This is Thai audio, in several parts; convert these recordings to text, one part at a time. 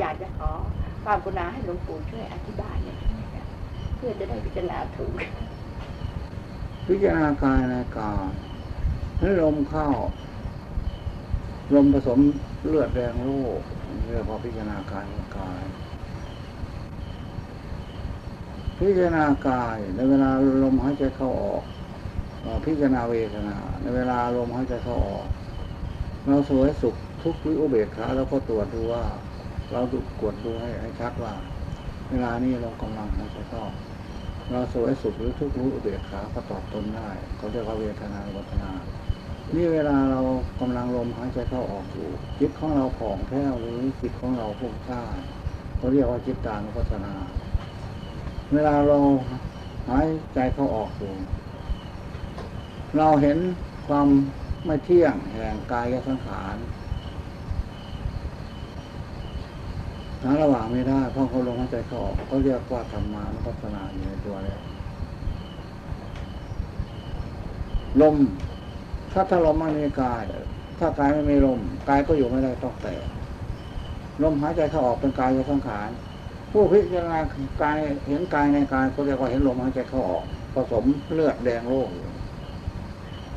อยากจะขอความกรุณาให้หลวงปู่ช่วยอธิบายหน่ยเพื่อจะได้พิจารณาถูก พิจารณากายในกายให้ลมเข้า ลมผสมเลือดแดงโลกเรียกว่าพิจารณากายในกาย พิจารณากายในเวลาลมหายใจเข้าออกพิจารณาเวทนา ในเวลาลมหายใจเข้าออก เราสวยสุขทุกข์วิอุเบกขาแล้วก็ตรวจดูว่า เราดูกวดดูให้ให้ชัดว่า เวลานี้เรากำลังหายใจเข้าเราสวยสุขหรือทุกข์รู้อุเบกขาก็ตอบตนได้เขาเรียกว่าเวทนาวัฒนา นี่เวลาเรากำลังลมหายใจเข้าออกอยู่จิตของเราผ่องแผ้วหรือจิตของเราพุ่งซ่าเขาเรียกว่าจิตตานุปัสสนา เวลาเราหายใจเข้าออกอยู่เราเห็นความไม่เที่ยงแห่งกายสังขาร หาระหว่างไม่ได้เพราะเขาลมหายใจเข้าออกเขาเรียกว่าธรรมานุปัสสนาอยู่ในตัวแล้วลมถ้าถ้าลมไม่มีกาย ถ้ากายไม่มีลมกายก็อยู่ไม่ได้ต้องแต่ลมหายใจเข้าออกเป็นกายสังขารผู้พิจารณากายเห็นกายในกายเขาเรียกว่าเห็นลมหายใจเข้าออกผสมเลือดแดงโลกอยู่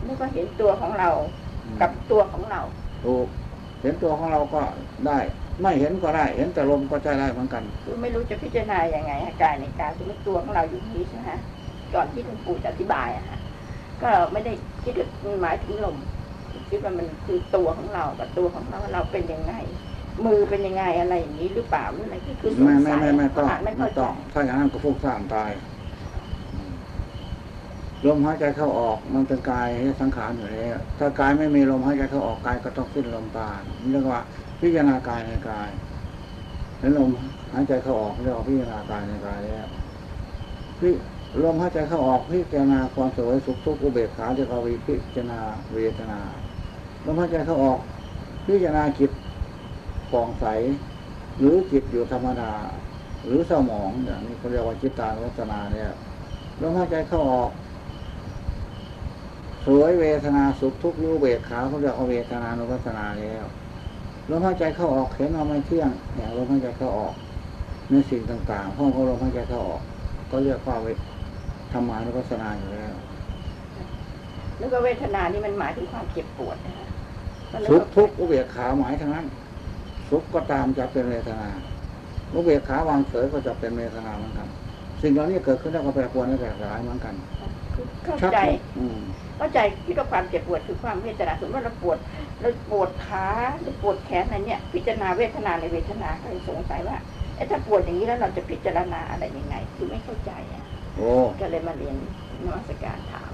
แล้วก็เห็นตัวของเรากับตัวของเราถูกเห็นตัวของเราก็ได้ ไม่เห็นก็ได้ เห็นแต่ลมก็ใช้ได้เหมือนกันคือไม่รู้จะพิจารณาอย่างไงฮะกายในกายคือมันตัวของเราอยู่นี้ใช่ไหมฮะก่อนที่หลวงปู่จะอธิบายอะฮะก็ไม่ได้คิดว่ามันหมายถึงลมคิดว่ามันคือตัวของเรากับตัวของเราว่าเราเป็นยังไง มือเป็นยังไงอะไรอย่างนี้หรือเปล่าหรืออะไรที่คือสงไม่ไม่สัยไม่ไม่ต้องอ่านไม่ไม่เข้าใจต้องถ้าอย่างนั้นก็ฟุ้งซ่านตายอืมลมหายใจเข้าออกมันเป็นกายสังขารอยู่แล้วถ้ากายไม่มีลมหายใจเข้าออกกายก็ต้องสิ้นลมตายนี่เรียกว่า พิจารณากายในกายเห็นลมหายใจเข้าออกเรียกว่าพิจารณากายในกายแล้วพิลมหายใจเข้าออกพิจารณาความสวยสุขทุกข์อุเบกขาเรียกว่าวิพิจารณาเวทนาลมหายใจเข้าออก พิจารณาจิตปองใส หรือจิตอยู่ธรรมดา หรือสมองอย่างนี้เขาเรียกว่าจิตตานุปัสนาเนี่ยลมหายใจเข้าออก สวยเวทนาสุขทุกข์รู้เบกขาเขาเรียกว่าเวทนานุปัสนาแล้ว ลมหายใจเข้าออกเห็นว่าไม่เที่ยงแห่งลมหายใจเข้าออกในสิ่งต่างๆห้องเขาลมหายใจเข้าออก ก็เรียกว่าเวธรรมานุปัสสนาอยู่แล้วแล้วก็เวทนานี่มันหมายถึงความเจ็บปวดนะฮะมันเลยสุขทุกข์อุเบกขาหมายทั้งนั้นสุขก็ตามจะเป็นเวทนาอุเบกขาวางเฉยก็จะเป็นเวทนาเหมือนกัน สิ่งเหล่านี้เกิดขึ้นแล้วก็แปรปรวนและแปรสลายเหมือนกันคือ เข้าชัดใจหมดอืมเข้าใจคิดว่าความเจ็บปวดคือความเวทนาสมมติว่าเราปวดเราปวดขาหรือปวดแขนอะไรเนี่ย พิจารณาเวทนาในเวทนาก็เลยสงสัยว่าเอ๊ะถ้าปวดอย่างนี้แล้วเราจะพิจารณาอะไรยังไง คือไม่เข้าใจอะโอ้ก็เลยมาเรียนนมัสการถาม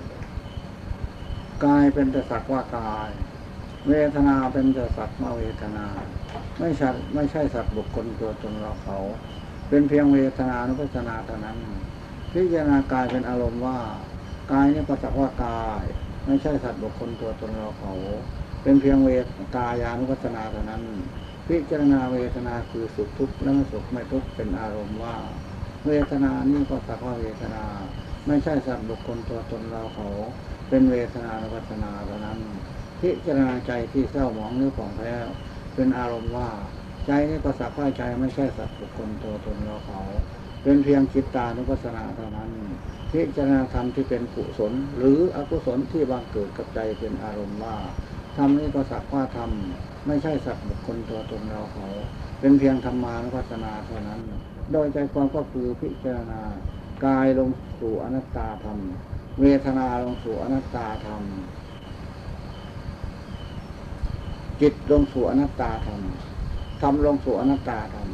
กายเป็นแต่สักว่ากาย เวทนาเป็นแต่สัตว์ว่าเวทนา ไม่ใช่ไม่ใช่สัตว์บุคคลตัวตนเราเขา เป็นเพียงเวทนานุปัสสนาเท่านั้นพิจารณากายเป็นอารมณ์ว่า กายนี่ก็สักว่ากาย ไม่ใช่สัตว์บุคคลตัวตนเราเขา เป็นเพียงเวทกายานุปัสนาเท่านั้น พิจารณาเวทนาคือสุขทุกข์และไม่สุขไม่ทุกข์เป็นอารมณ์ว่า เวทนานี่ก็สักว่าเวทนา ไม่ใช่สัตว์บุคคลตัวตนเราเขา เป็นเวทนานุปัสสนาเท่านั้น พิจารณาใจที่เศร้าหมองหรือผ่องแผ้วเป็นอารมณ์ว่า ใจนี่ก็สักว่าใจไม่ใช่สัตว์บุคคลตัวตนเราเขา เป็นเพียงจิตตานุปัสสนาเท่านั้นพิจารณาธรรมที่เป็นกุศล หรืออกุศลที่บังเกิดกับใจเป็นอารมณ์ว่าธรรมนี้ก็สักว่าธรรมไม่ใช่สัตว์บุคคลตัวตนเราเขา เป็นเพียงธรรมานุปัสสนาเท่านั้น โดยใจความก็คือพิจารณากายลงสู่อนัตตาธรรม เวทนาลงสู่อนัตตาธรรม จิตลงสู่อนัตตาธรรมธรรมลงสู่อนัตตาธรรม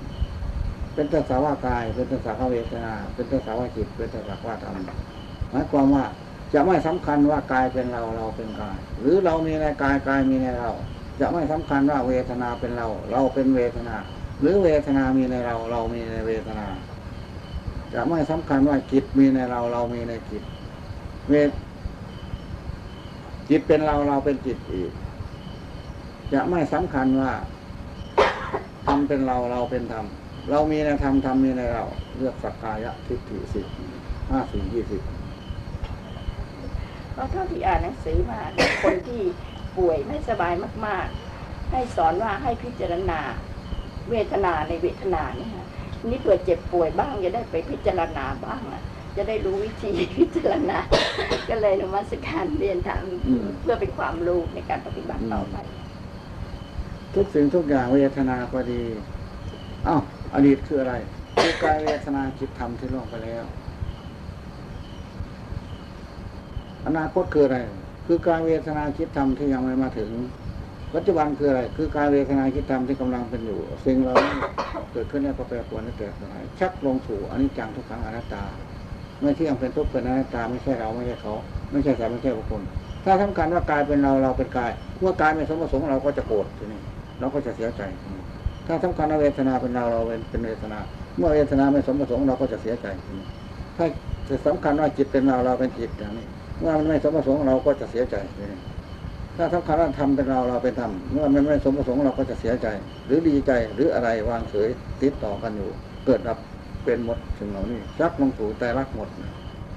เป็นตสาวากาย เป็นตสาวเวทนา เป็นตสาวจิต เป็นตสาวธรรมหมายความว่าจะไม่สำคัญว่ากายเป็นเราเราเป็นกาย หรือเรามีในกายกายมีในเรา จะไม่สำคัญว่าเวทนาเป็นเรา เราเป็นเวทนา หรือเวทนามีในเราเรามีในเวทนา จะไม่สำคัญว่าจิตมีในเราเรามีในจิตเวทจิตเป็นเราเราเป็นจิตอีก จะไม่สำคัญว่าธรรมเป็นเราเราเป็นธรรม เรามีในธรรมธรรมมีในเรา เลือกสักกายะทิฏฐิสิบห้าสี่ยี่สิบเพราะเท่าที่อ่านหนังสือมาเนี่ยคนที่ป่วยไม่สบายมาก ๆ ให้สอนว่าให้พิจารณาเวทนาในเวทนาเนี่ยฮะนี่เผื่อเจ็บป่วยบ้างจะได้ไปพิจารณาบ้างอะจะได้รู้วิธีพิจารณา ก็เลยนมัสการเรียนถามอืมเพื่อเป็นความรู้ในการปฏิบัติต่อไป ทุกสิ่งทุกอย่างเวทนาก็ดีอ้าว อดีตคืออะไรคือกายเวทนาจิตธรรมที่ล่วงไปแล้ว อนาคตคืออะไร คือการเวทนาจิตธรรมที่ยังไม่มาถึง ปัจจุบันคืออะไร คือการเวทนาจิตธรรมที่กำลังเป็นอยู่ สิ่งเรานี้เกิดขึ้นแล้วก็แปรปรวนและแตกสลายชักลงสู่อนิจจังทุกขังอนัตตา ไม่เที่ยงเป็นทุกข์เป็นอนัตตาไม่ใช่เราไม่ใช่เขาไม่ใช่สัตว์ไม่ใช่บุคคลถ้าสำคัญว่ากายเป็นเราเราเป็นกายเมื่อกายไม่สมประสงค์เราก็จะโกรธทีนี้เราก็จะเสียใจทีนี้ ถ้าสำคัญว่าเวทนาเป็นเราเราเป็นเป็นเวทนา เมื่อเวทนาไม่สมประสงค์เราก็จะเสียใจทีนี้ถ้าจะสำคัญว่าจิตเป็นเราเราเป็นจิตอย่างนี้ เมื่อมันไม่สมประสงค์เราก็จะเสียใจทีนี้ถ้าสำคัญว่าธรรมเป็นเราเราเป็นธรรม เมื่อมันไม่สมประสงค์เราก็จะเสียใจ หรือดีใจหรืออะไรวางเฉยติดต่อกันอยู่ เกิดดับเป็นหมดสิ่งเหล่านี้ชักลงสู่แต่รักหมดนะ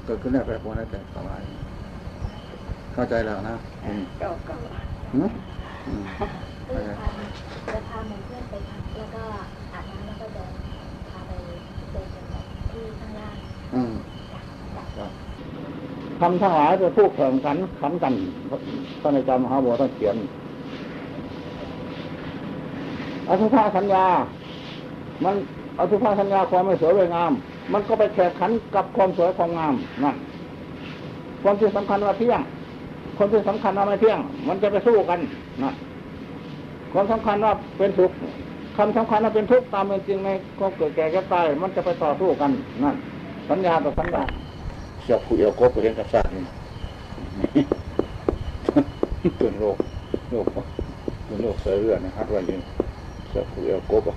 เกิดขึ้นได้แปรปรวนได้แต่สลายเข้าใจแล้วนะอืมก็ จะพาเหมือนเพื่อนไปพักแล้วก็อาบน้ำแล้วก็เดินพาไปเดินกันแบบที่ข้างล่างอืมคำทั้งหลายเป็นผู้แข่งขันขันกันท่านอาจารย์มหาบัวท่านเขียนอสุภาสัญญา มันอสุภาสัญญาความไม่สวยไม่งาม มันก็ไปแข่งขันกับความสวยความงามนั่นความที่สำคัญว่าเที่ยง คนที่สำคัญว่าไม่เที่ยง มันจะไปสู้กันนะ ความสำคัญว่าเป็นทุกข์คำสำคัญว่าเป็นทุกข์ตามเป็นจริงในความเกิดแก่แก่ตายมันจะไปต่อสู้กันนั่นสัญญาต่อสัญญาเสียบผู้เอวกบไปเรียนกับศาสตร์นี่เป็นโรคโรคเป็นโรคเสือเลือนะฮัดไว้อยิงเสียบผู้เอวกบอะ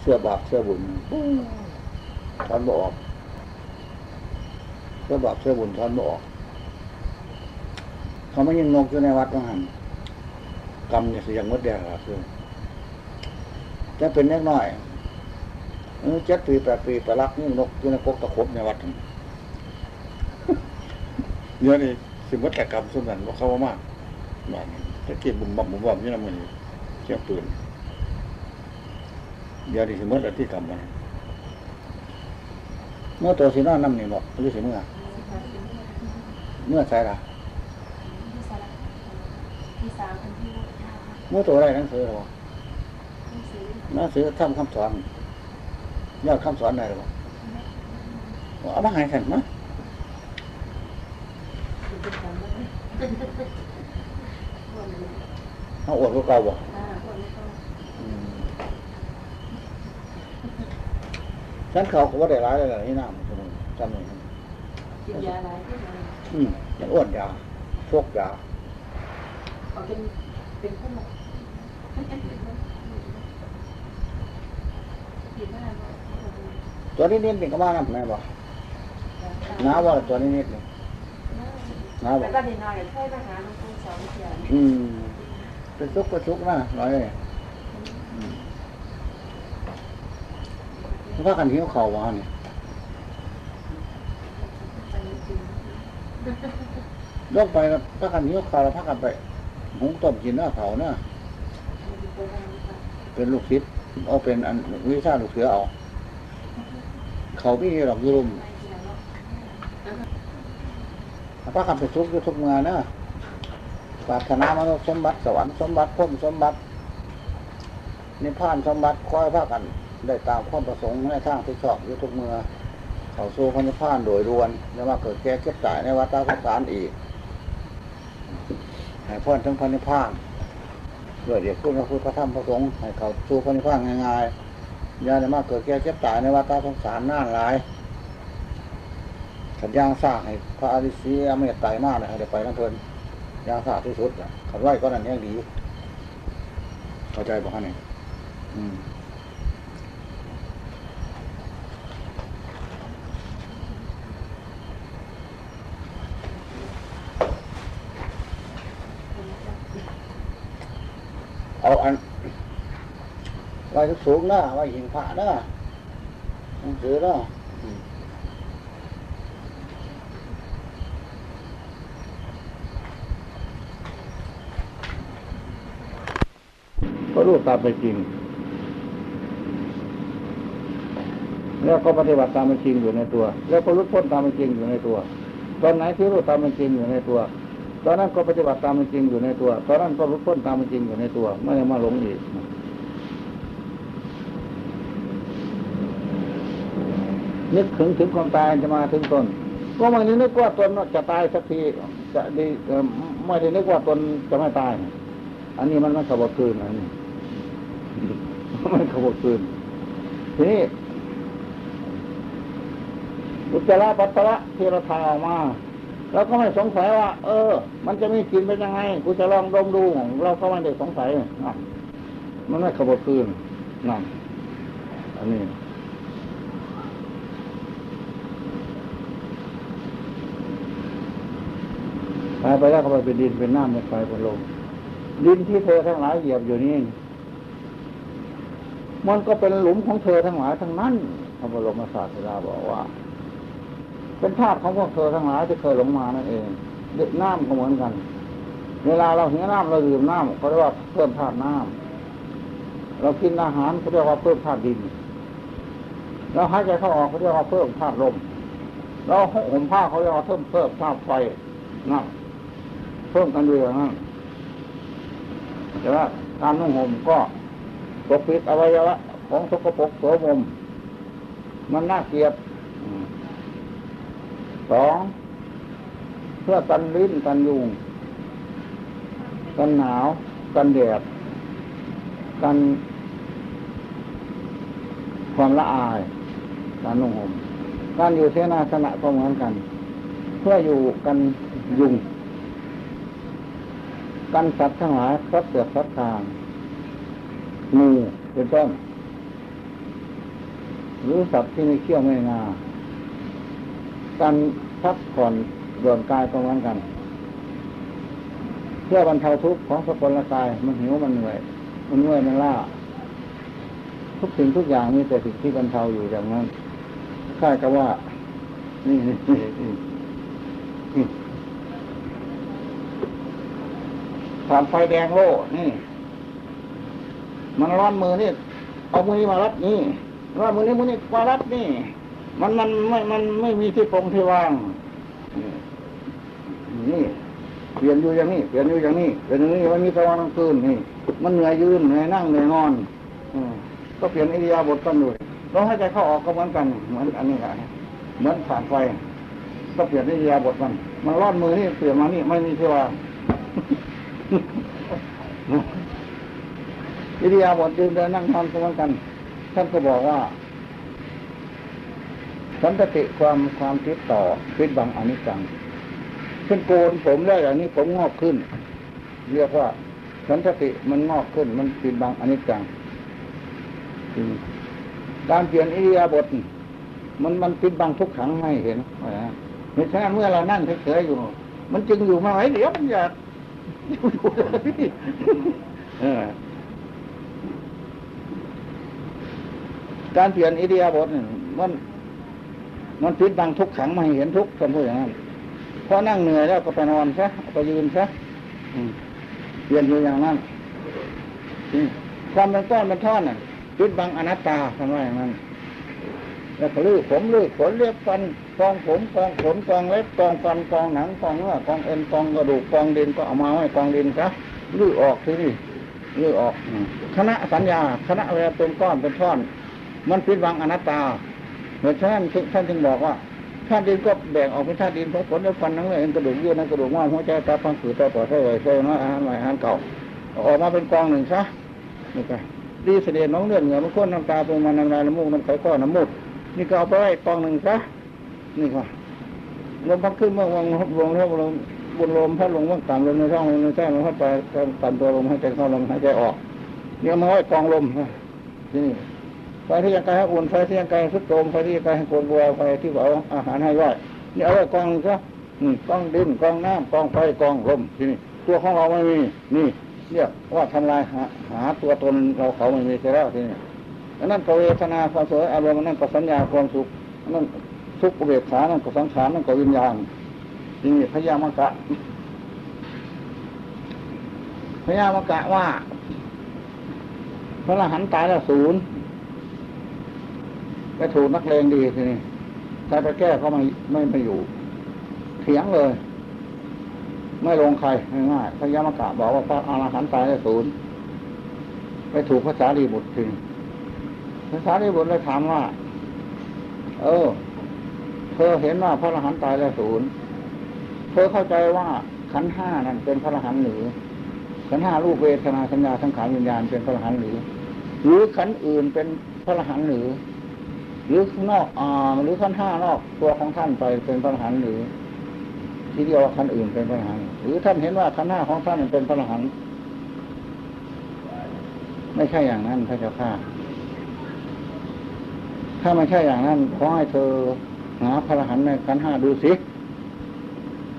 เสื้อบาปเสื้อบุญทอนบ่ออกเสื้อบาปเสื้อบุญทอนบ่ออก เขาไม่ยิงนกอยู่ในวัดว่าหันกรรมเนี่ยสิยังมดแดงละคือจะเป็นเล็กน้อยเจ็ดปีแปดปีไปรักนี่นกอยู่ในกกตะคบในวัดเดี๋ยวนี้สิมดแต่กรรมส่วนนั้นว่าเขาว่ามากแบบนี้ถ้าเก็บบุ่มบั่มบุ่มบั่มนี่นะมันเชี่ยปืนเดี๋ยวนี้สิมื่อไรที่กรรมมันเมื่อตัวสีน้าน้ำนี่บอกหรือสิเมื่อ เมื่อใช่ละ ที่สามคนที่ห้าเมื่อตัวอะไรหนังสือหรอที่สี่หนังสือทำคำสอนยอดคำสอนไหนหรอเอามาใหายกันมั้ยเอาอวดพวกเราบ่อืมฉันเขาก็ว่าได้ร้ายเลยที่น้ำสมุนจำเลยกินยาอะไรที่มันอืมยังอ้วนยาพวกยา เอาเป็นเป็นขนมกินได้ไหมตัวนี้นิดๆนี่ก็มาน้ำแม่บ่น้าว่าตัวนี้นิดนี่น้าบอแล้กวก็ดีหน่อยใช่ไหมคะน้องกุ้งสองเทียนอืมเป็นซุกเป็นซุกนะร้อยเลยอืมพากันหิวเข่าววานี่ลงไปแล้วพากันหิวข่าวแล้วพากันไป หุงต้มกินหน้าเขาเนาะเป็นลูกศิษย์เอาเป็นอันวิชาลูกเสือเอา เขาไม่หรอกยุรุมพากันไปซุกอยู่ทุกเมืองนะปรารถนามนุษย์สมบัติสวรรค์สมบัติพุ่มสมบัตินิพพานสมบัติคอยพากัน ได้ตามความประสงค์ในทางที่ชอบยู่ทุกเมืองเขาสู่พระนิพพานโดยรวนแล้วมาเกิดแก่เก็บตายในวัฏสงสารอีก ให้พ้นทั้งพระนิพพานด้วยเดียวคุณพระพุทธพระธรรมพระสงฆ์ให้เขาสู่พระนิพพานง่ายๆอย่าได้มาเกิดแก่เจ็บตายในวัฏสงสารน่านหลายขันย่างสร้างให้พระอริสีอเมตไตรมากเลยเดี๋ยวไปนั่งเพลินย่างสางที่สุดขันไหวก็นั่นยังดี เข้าใจบ่ฮะเนี่ยอืม เอาอัน ไว้สูงนะไว้หิงพระนะหนังสือนะก็รู้ตามเป็นจริง แล้วก็ปฏิบัติตามเป็นจริงอยู่ในตัว แล้วก็รู้พ้นตามเป็นจริงอยู่ในตัว ตอนไหนที่รู้ตามเป็นจริงอยู่ในตัว ตอนนั้นก็ปฏิบัติตามเป็นจริงอยู่ในตัว ตอนนั้นก็รู้พ้นตามเป็นจริงอยู่ในตัว ไม่ได้มาหลงอีก นึกถึงถึงความตายจะมาถึงตนก็ไม่ได้นึกว่าตนจะตายสักทีจะดีไม่ได้นึกว่าตนจะไม่ตาย อันนี้มันไม่ขบคืนอันนี้ไม่ขบคืนทีนี้อุจจาระปัสสาวะที่เราทายออกมาเราก็ไม่สงสัยว่า เออ มันจะมีกลิ่นเป็นยังไง กูจะลองดมดู เราก็ไม่ได้สงสัยมันไม่ขบคืนนั่นอันนี้ ตายไปแล้วก็ไปเป็นดินเป็นน้ำเป็นไฟเป็นลมดินที่เธอทั้งหลายเหยียบอยู่นี่มันก็เป็นหลุมของเธอทั้งหลายทั้งนั้นพระบรมศาสดาบอกว่า เป็นธาตุของพวกเธอทั้งหลายที่เคยหลงมานั่นเองเด็กน้ำก็เหมือนกัน เวลาเราเห็นน้ำเราดื่มน้ำเขาเรียกว่าเพิ่มธาตุน้ำเรากินอาหารเขาเรียกว่าเพิ่มธาตุดิน เราหายใจเข้าออกเขาเรียกว่าเพิ่มธาตุลมเราห่มผ้าเขาเรียกว่าเพิ่มเพิ่มธาตุไฟนั่น เพิ่มกันด้วยอย่างนั้นแต่ว่าการนุ่งห่มก็ปกปิดอวัยวะของสกปรกโสมม มันน่าเกลียดสองเพื่อกันลิ้นกันยุง กันหนาว กันแดด กันความละอาย การนุ่งห่มการอยู่เสนาสนะก็เหมือนกัน เพื่ออยู่กันยุง กันสัตว์ทั้งหลายครบเสือกครบทางงูเป็นต้นหรือสัตว์ที่ไมีเขี้ยวไม่งาการพักผ่อนเดินกายก็เหมือนกัน เพื่อบรรเทาทุกข์ของสกุลกาย มันหิวมันเหนื่อย มันเมื่อยมันล้าทุกสิ่งทุกอย่างมีแต่สิ่งที่บรรเทาอยู่อย่างนั้นค่ายกับว่า นี่นี่นี่ ผ่านไฟแดงโล่นี่ มันร้อนมือนี่เอามือนี้มารับนี่ร้อนมือนี้มือนี้มารับนี่ มันมันไม่มันไม่มีที่ปรงที่วางนี่เปลี่ยนอยู่อย่างนี้เปลี่ยนอยู่อย่างนี้เปลี่ยนอย่างนี้มันมีตะวันกลางคืนนี่ มันเหนื่อยยืนเหนื่อยนั่งเหนื่อยนอนอก็เปลี่ยนอิริยาบถกันด้วยเราให้ใจเข้าออกก็เหมือนกันเหมือนอันนี้แหละเหมือนผ่านไฟก็เปลี่ยนอิริยาบถมันมันร้อนมือนี่เปลี่ยนมานี่ไม่มีที่วาง วิทยาบทยืนเดินนั่งนอนก็เหมือนกัน ท่านก็บอกว่า สันติความความคิดต่อคิดบังอนิจจังเช่นโกนผมได้อย่างนี้ผมงอกขึ้น เรียกว่า สันติมันงอกขึ้น มันปิดบังอนิจจังการเปลี่ยนอิริยาบถมันมันปิดบังทุกขังให้เห็นไม่ใช่เมื่อเรานั่งเฉยๆอยู่ มันจึงอยู่มาไหนเดี๋ยวมันอยาก อยู่เลยเออการเปลี่ยนอิเดียบทนี่ยมัน มันปิดบังทุกขังมาเห็นทุกคนพูดอย่างนั้นพอนั่งเหนื่อยแล้วก็ไปนอนซะไปยืนซะเปลี่ยนอยู่อย่างนั้นความเป็นก้อนเป็นท่อนน่ะปิดบังอนัตตาทำว่าอย่างนั้น แล้วก็ลื้อผมลื้อขนเรียบฟันกองผมกองขนกองเล็บกองฟันกองหนังกองเนื้อกองเอ็นกองกระดูกกองดินก็เอามาไว้กองดินซะลื้อออกทีนี่ลื้อออกคณะสัญญาคณะเวลาเป็นก้อนเป็นท่อน มันปิดบังอนัตตาเหตุฉะนั้นท่านจึงบอกว่าธาตุดินก็แบ่งออกเป็นธาตุดินเพราะผลและฟันทั้งเลยกระดูกเยื่อในกระดูกง่ามหัวใจตาฟันผืดตาปอดไส้ไหลไส้น้อยอาหารใหม่อาหารเก่าออกมาเป็นกองหนึ่งซะนี่ก็ดีเสด็จน้องเลือดเหงื่อมันข้นน้ำตาเป็นมันน้ำลายน้ำมูกน้ำไขข้อน้ำมูด นี่ก็เอาไปไว้กองหนึ่งซะนี่ก็ลมพัดขึ้นเมื่อวังลมลมลมบนลมพัดลงว่างต่ำลมในท้องลมในไส้ลมพัดไปต่ำตัวลมหายใจเข้าลมหายใจออกเนี่ยเอามาไว้กองลมนะที่นี่ไฟที่ยังกายให้อุ่นไฟที่ยังกายให้สุดโทมไฟที่ยังกายให้โกนบัวไฟที่เอาอาหารให้ย่อยนี่เอาไว้กองซะกองดินกองน้ำกองไฟกองลมที่นี่ตัวของเราไม่มีนี่เรียกว่าทำลายหาหาตัวตนเราเขาไม่มีเสียแล้วที่นี่ อันนั้นก็เวทนาความสวยอารมณ์นั่นก็สัญญาความสุขนั่นทุกเวทขานั่นก็สังขารนั่นก็วิญญาณนี่พยามกะพยามกะว่า พระอรหันต์ตายแล้วศูนย์ไปถูกนักเลงดีทีนี้ถ้าไปแก้เขาไม่ไม่ไม่อยู่ เถียงเลย ไม่ลงใครง่ายๆพระยามกะบอกว่าพระอรหันต์ตายแล้วศูนย์ไปถูกภาษาดีบุตรทีนี้ ภาษาดีบุตรเลยถามว่า เออ เธอเห็นว่าพระอรหันต์ตายแล้วศูนย์ เธอเข้าใจว่าขันห้านั่นเป็นพระอรหันต์หรือขันห้ารูปเวทนาสัญญาสังขารวิญญาณเป็นพระอรหันต์หรือ หรือขันอื่นเป็นพระอรหันต์หรือ หรือนอกอ่าหรือขันห้านอกตัวของท่านไปเป็นพระอรหันต์หรือ ที่เดียวว่าขันอื่นเป็นพระอรหันต์หรือท่านเห็นว่าขันห้าของท่านเป็นพระอรหันต์ไม่ใช่อย่างนั้นพระเจ้าข้า ถ้าไม่ใช่อย่างนั้นขอให้เธอหาพระหันต์ในขันห้าดูสิ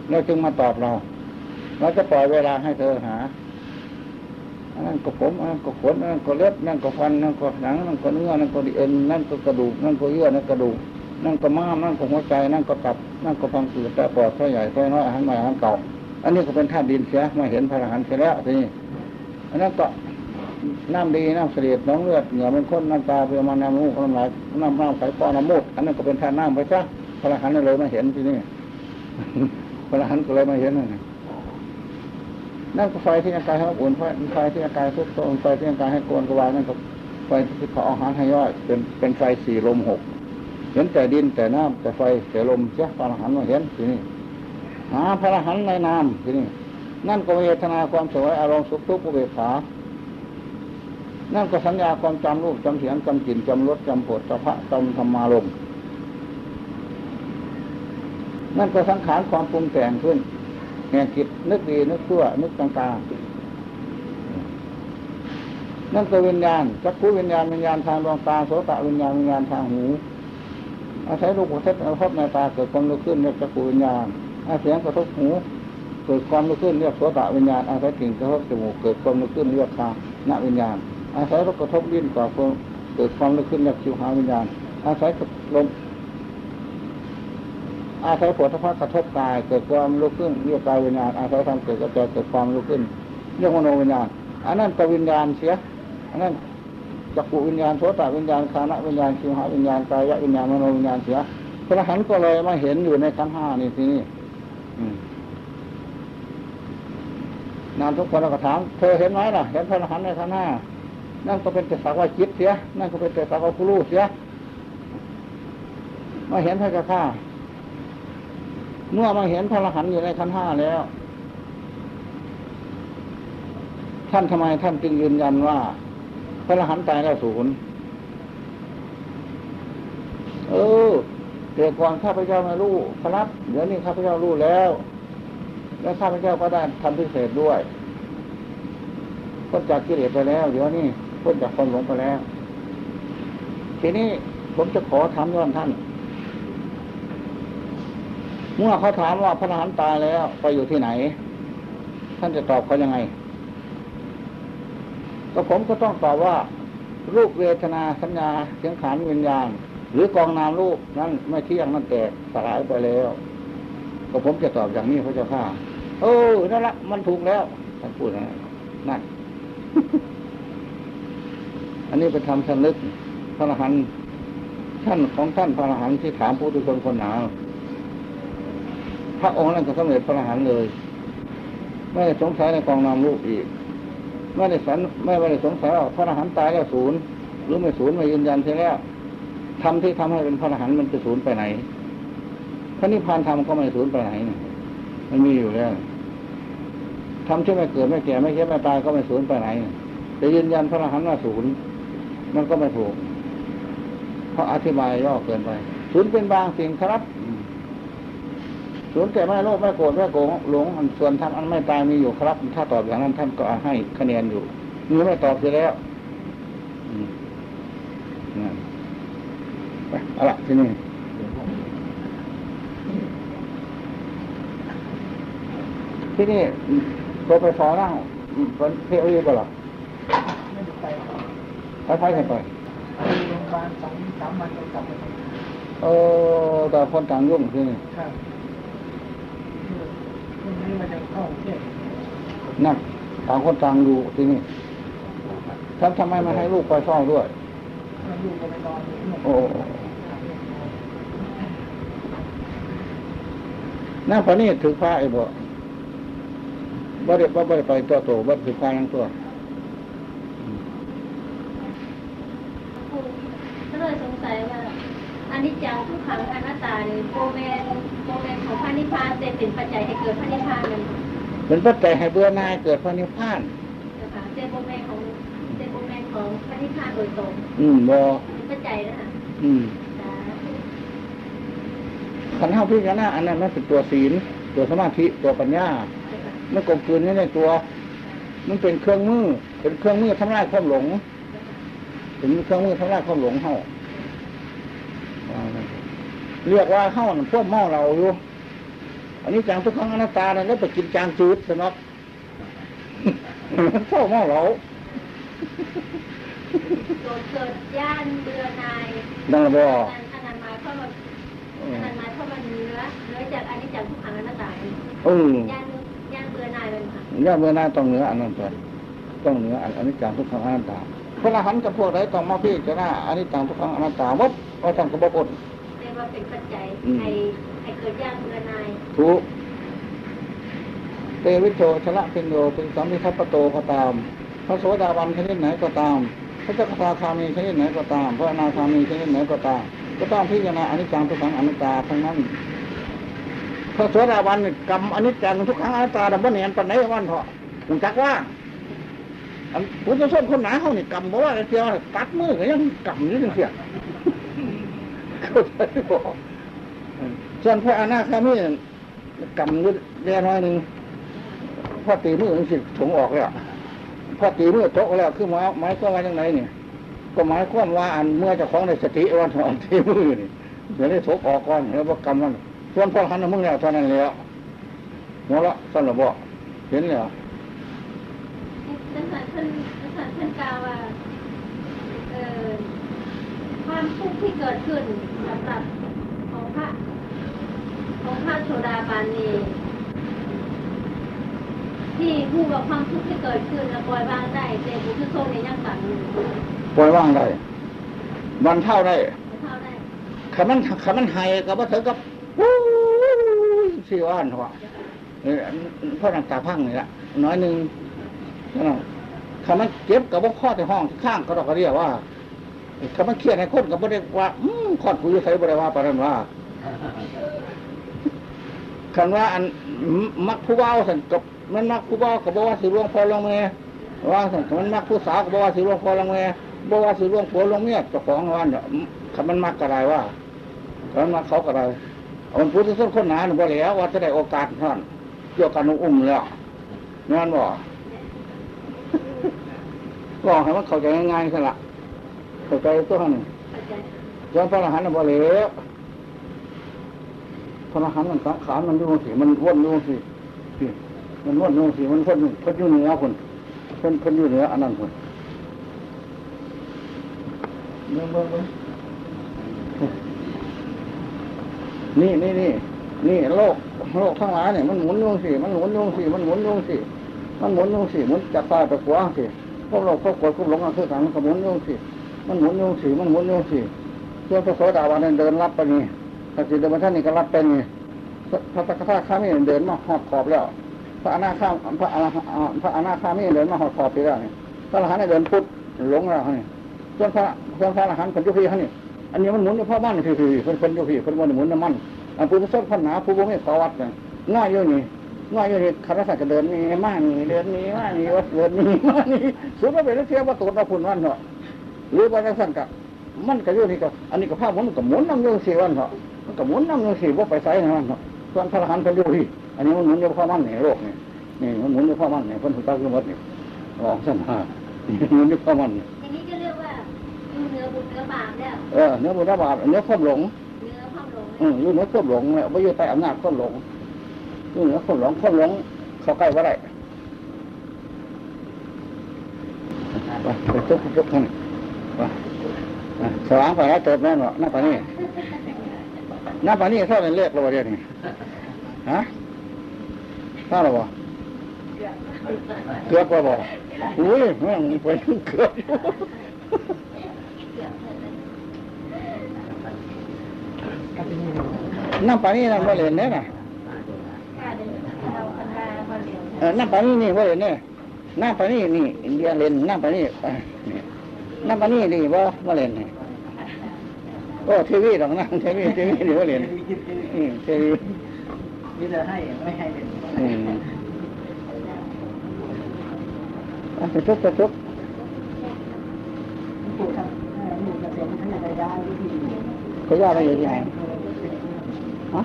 แล้วจึงมาตอบเรา เราจะปล่อยเวลาให้เธอหาอันนั้นก็ผมอันนั้นก็ขนอันนั้นก็เล็บนั่นก็ฟันนั่นก็หนังนั่นก็เนื้อนั่นก็เอ็นนั่นก็กระดูกนั่นก็เยื่อนั่นกระดูกนั่นก็ม้ามนั่นก็หัวใจนั่นก็ตับนั่นก็พังผืดแต่ปอดไส้ใหญ่ไส้น้อยอาหารใหม่อาหารเก่า อันนี้ก็เป็นธาตุดินเสียมาเห็นพระหันต์เสียแล้วทีนี้อันนั้นก็ น้ำดีน้ำเสลียดน้องเลือดเหงื่อเป็นข้นน้ำตาเป็นมันน้ำมูกน้ำลายน้ำน้ำไฟปอน้ำมูดอันนั้นก็เป็นธาตุน้ำไปซะพระหันเลยมาเห็นที่นี้พระหันก็เลยมาเห็นนั่นนั่นก็ไฟที่ร่างกายให้อุ่นไฟไฟที่ร่างกายทุกตัวไฟที่ร่างกายให้โกนกวายนั่นก็ไฟที่เผาอาหารให้ย่อย เป็นเป็นไฟสี่ลมหกเห็นแต่ดินแต่น้ำแต่ไฟแต่ลมเสียพระหันมาเห็นที่นี้หาพระหันในน้ำที่นี้นั่นก็เวทนาความสวยอารมณ์สุขทุกข์อุเบกขา นั่นก็สัญญาความจำรูปจำเสียงจำกลิ่นจำรสจำผฏฐัพพะจำธรรมารมนั่นก็สังขารความปรุงแต่งขึ้นแห่งจิตนึกดีนึกชั่วนึกต่างๆนั่นก็วิญญาณจักขุวิญญาณวิญญาณทางดวงตาโสตวิญญาณวิญญาณทางหูอาศัยรูปกระทบกระทบในตาเกิดความรู้ขึ้นเรียกจักขุวิญญาณอาศัยเสียงกระทบหูเกิดความรู้ขึ้นเรียกโสตวิญญาณอาศัยกลิ่นกระทบจมูกเกิดความรู้ขึ้นเรียกคาณวิญญาณ อาศัยรสกระทบลิ้นก่าเกิดความรู้ขึ้นเรียกชิวหาวิญญาณ อาศัยลมอาศัยผลทพะกระทบกาย เกิดความรู้ขึ้นเรียกกายวิญญาณ อาศัยความเกิดกระจายเกิดความรู้ขึ้นเรียกมโนวิญญาณ อันนั้นตวิญญาณเสีย อันนั้นจักขุวิญญาณโสตวิญญาณคานะวิญญาณชิวหาวิญญาณกายวิญญาณมโนวิญญาณเสียพระหันก็เลยมาเห็นอยู่ในขันห้านี่ทีนี้นามทุกคนเราก็ถาม เธอเห็นไหมล่ะ เห็นพระหันในขันห้า นั่นก็เป็นแต่สักว่าจิตเสีย นั่นก็เป็นแต่สักว่าผู้รู้เสียมาเห็นพระเจ้าข้าเมื่อมาเห็นพระรหันต์อยู่ในขันห้าแล้ว ท่านทำไมท่านจึงยืนยันว่า พระรหันต์ตายแล้วศูนย์เออเกิดก่อนข้าพเจ้าไม่รู้ครับเดี๋ยวนี้ข้าพเจ้ารู้แล้ว และข้าพเจ้าก็ได้ทำพิเศษด้วยพ้นจากกิเลสไปแล้ว เดี๋ยวนี้ พ้นจากความหลงไปแล้ว ทีนี้ผมจะขอถามย้อนท่าน เมื่อเขาถามว่าพระอรหันต์ตายแล้วไปอยู่ที่ไหน ท่านจะตอบเขายังไง ก็ผมก็ต้องตอบว่า รูปเวทนาสัญญาเสียงขานวิญญาณ หรือกองนามรูปนั้นไม่เที่ยงนั่นแตกสลายไปแล้ว ก็ผมจะตอบอย่างนี้พระเจ้าข้าเออนั่นละมันถูกแล้วท่านพูดนะนั่น อันนี้เป็นธรรมชันลึกพระอรหันต์ท่านของท่านพระอรหันต์ที่ถามผู้ทุกคนคนหนาพระองค์นั้นก็สำเร็จพระอรหันต์เลย ไม่ได้สงสัยในกองนามรูปอีก ไม่ได้สันไม่ได้สงสัยว่าพระอรหันต์ตายแล้วศูนย์หรือไม่ศูนย์ไม่ยืนยันใช่แล้วทำที่ทำให้เป็นพระอรหันต์มันจะศูนย์ไปไหนพระนิพพานธรรมก็ไม่ศูนย์ไปไหนมันมีอยู่แล้วทำที่ไม่เกิดไม่แก่ไม่เก็บไม่ตายก็ไม่ศูนย์ไปไหนจะยืนยันพระอรหันต์ว่าศูนย์ มันก็ไม่ถูก เพราะอธิบายย่อเกินไปศูนย์เป็นบางสิ่งครับศูนย์แต่ไม่โลภไม่โกรธไม่โกงหลงส่วนทำอันไม่ตายมีอยู่ครับ ถ้าตอบอย่างนั้นท่านก็ให้คะแนนอยู่นี่ไม่ตอบเสียแล้วไปเอาละที่นี่ที่นี่ตัวไปฟอนั่งเป็นเที่ยวยี่ก็หรอ ไม่ได้ไปครับ ไปไปกันไปไปโรงพยาบาลสองสามวันก็กลับมาเออแต่คนต่างยุ่งที่นี่ครับพรุ่งนี้มันจะเข้ากรุงเทพนั่นต่างคนต่างอยู่ที่นี่ทท่านทำไมไมาให้ลูกไปเฝ้าด้วยมันอยู่ก็ไปนอนอยู่เนี่ยโอ้นั่นพอนี่ถือผ้าไอ้บ่บ่ได้บ่ได้ไปตัวโตบ่ถือผ้ายังตัว ก็เลยสงสัยว่าอั นนี้จังทุกขังอนัตตาเนี่ยโปรแมนโปรแมนของพระนิพพานแต่เป็นปัจจัยให้เกิดพระนิพพานมันเป็นปัจจัยให้เบื่อหน่ายเกิดพระนิพพานนะคะแต่โปรแมนของแต่โปรแมนของพระนิพพานโดยตรง อืมบ่เป็นปัจจัยนะคะอืมสาธุขันธ์เท่าพิจารณาอันนั้นมันเป็นตัวศีล ตัวสมาธิตัวปัญญานะคะมันกลมกลืนอยู่ในตัว มันเป็นเครื่องมือ เป็นเครื่องมือทำลายความหลง เป็นเครื่องมือทำลายความหลงเฮาว่าไง เรียกว่าเฮาน่ะพวกเมาเราอยู่อันนี้จังทุกครั้งอนัตตาเนี่ยแล้วไปกินจางจืดสนับเข้าเมาเราโดนเกิดย่านเบื่อนายดังบ่อันอันนั้นหมายความว่าอันนั้นหมายความว่าเนื้อเนื้อจากอันนี้จากทุกขังอนัตตาเนี่ยเออย่านย่านเบื่อนายเป็นค่ะย่าเมื่อหน้าต้องเหนืออันนั้นตัวต้องเหนืออันอันนี้จังทุกครั้งอนัตตาพระอรหันต์กับพวกใดต้องมาพิจารณาอันนี้จังทุกครั้งอนัตตาวัดว่าจังกระบอกอดเรียก ว่าเป็นปัจจัยอืมให้ให้เกิดย่านเบื่อนายทุกเตวิโชชนะพินโยเป็นสัมมิทัปปโตก็ตาม พระโสดาบันชนิดไหนก็ตาม พระเจ้าคาคามีชนิดไหนก็ตาม พระอนาคามีชนิดไหนก็ตาม ก็ต้องพิจารณาอนิจจังทุกขังอนัตตาทั้งนั้น พระโสดาบันนี่กรรมอนิจจังทุกขังอนัตตาดับเบิลเนียนปันไหนวันเถอะมึงจักว่าอันพุทธส้นคนหนาเขานี่กรรมบอกว่าเดียวตัดมือก็ยังกรรมอยู่จังเสีย เข้าใจบ่ส่วนพระอนาคามีกำอยุดแย่น้อยหนึ่งพอตีมือมันสิถงออกแล้วพอตีมือโตกแล้วคือหมายหมายความว่าจังไงนี่ยก็หมายความว่าอันเมื่อจะคล้องในสติวันถอนตีมือนี่เดี๋ยวได้ถกออกก่อนแล้วว่ากำมันส่วนพ่อหันมึงแล้วเท่านั้นแล้วหัวละสั่นระบอกเห็นแล้วท่านท่านท่านกล่าวว่า ความทุกข์ที่เกิดขึ้นสำหรับของพระของพระโสดาบันนี่ที่ผู้ว่าความทุกข์ที่เกิดขึ้นแล้วปล่อยวางได้แต่บุคคลโซนในยังต่างอยู่ปล่อยว่างได้วันเท่าได้ไม่เท่าได้ขามันขามันหายกับว่าเถอะกับวู้สี่ว่านหัวเออพ่อนังตาพังนี่แหละน้อยหนึ่งนั่นน่ะขามันเจ็บกับว่าข้อที่ห้องที่ข้างก็เราก็เรียกว่า ขามันเครียดในคนกับบ่ได้ว่า อืมข้อดกูอยู่ใส่บ่ได้ว่าปานนั้นว่าคันว่าอันมักผู้เบาสันกับมันมักผู้เบากับบ่ว่าสิร่วงพอลงเมว่าสันคันมันมักผู้สาวกับบ่ว่าสิร่วงพอลงเมบ่ว่าสิร่วงผัวลงเมียเจ้าของว่าเนี่ยคันมันมักกระไรว่าคันมันมักเขากระไรเอามันพูดที่ส้นคนหนาหนูบ่แล้วว่าจะได้โอกาสท่านเกี่ยวกันอุ้มแล้วงานบ่บอกให้มันเข้าใจง่ายๆสิละ เข้าใจตัวนี้ปัจจัยส่วนพระอรหันต์น่ะบ่เหลวพระอรหันต์มันสังขารมันอยู่สิมันวนอยู่สิสิมันวนอยู่สิมันเพิ่นเพิ่นอยู่เหนือคนเพิ่นเพิ่นอยู่เหนืออันนั้นคนเบิ่งเบิ่งเบิ่งนี่นี่นี่นี่โลกโลกทั้งหลายเนี่ยมันหมุนอยู่สิมันหมุนอยู่สิมันหมุนอยู่สิมันหมุนอยู่สิหมุนจากซ้ายไปขวาสิพวกเราพวกกดพวกหลงอันคือกันมันก็หมุนอยู่สิ มันหมุนอยู่สิมันหมุนอยู่สิส่วพระโสดาบันเดินรับไปนี่พระจิตเดินมาท่านนี่ก็รับไปนี่พระตะกร้าข้ามีเดินมาหอบขอบแล้ว พระอนาคาพระอนาพระอนาคามีเดินมาหอบขอบไปแล้วนี่พระอรหันต์เดินพุทธหลงแล้วนี่ส่วนพระส่วนพระอรหันต์เป็นยุพีเขานี่อันนี้มันหมุนอยู่พราะมันคือคือเพิ่นเพิ่นยุพีเพิ่นวันหมุนน้ำมันอันผู้ส้นพันหนาผู้บ่มีขอวัดเนี่ยง่ายอยู่นี่ง่ายอยู่นี่คารสัตว์ก็เดินนี่มานี่เดินนี่มานี่วัดเดินนี่มานี่สุดว่าเป็นเทียบว่าตัวเราพุ่นวันเนาะ หรือว่าจังซั่นกับมันก็อยู่นี่ก็ อันนี้ก็ภาพมันก็หมุนน้ำอยู่สี่วันเถอะมันก็หมุนน้ำอยู่สี่ว่าไปไสนะมันเถอะส่วนพระอรหันต์เป็นอยู่ที่อันนี้มันหมุนอยู่เพราะมันในโลกนี่นี่มันหมุนอยู่เพราะมันนี่คนหุ่นตาคือมดนี่ออกสัมมานี่หมุนอยู่เพราะมันนี่อย่างนี้ก็เรียกว่าอยู่เหนือบุญเหนือบาปแล้วเออเนื้อบุญบาปเนื้อความหลงเหนือความหลงอืมอยู่เหนือความหลงเนี่ยไม่อยู่ใต้อำนาจความหลงอยู่เหนือความหลงความหลงเข้าใกล้ว่าได้ไปไปจุกจุกท่านไปอะ สว่างไปแล้วเติบแน่นอนหน้าปานี้หน้าปานนี้เท่าเป็นเลขเราเดียวนี่ฮะเท่าไหร่วะเกือบเกือบพอบอกอุ้ยแม่งไปเกือบอยู่ก็เป็นอย่างนี้น้ำปานี่นั่นว่าเล่นเนี่ยนะค่ะเดี๋ยวเราคันดาพอเรียนเออน้ำปานี่นี่ว่าเล่นเนี่ยน้ำปานี่นี่อินเดียเล่นน้ำปานี่ นี่น้ำปลานี่นี่ว่าว่าเล่นเนี่ยก็ทีวีดอกนะทีวีทีวีนี่ว่าเล่นอืมทีวีนี่จะให้ไม่ให้เลยอืมอะไปทุกไปทุกปู่ทำให้หมู่เกษตรท่านจะย้ายวิธีเขาย่าไปอยู่ที่ไหนฮะ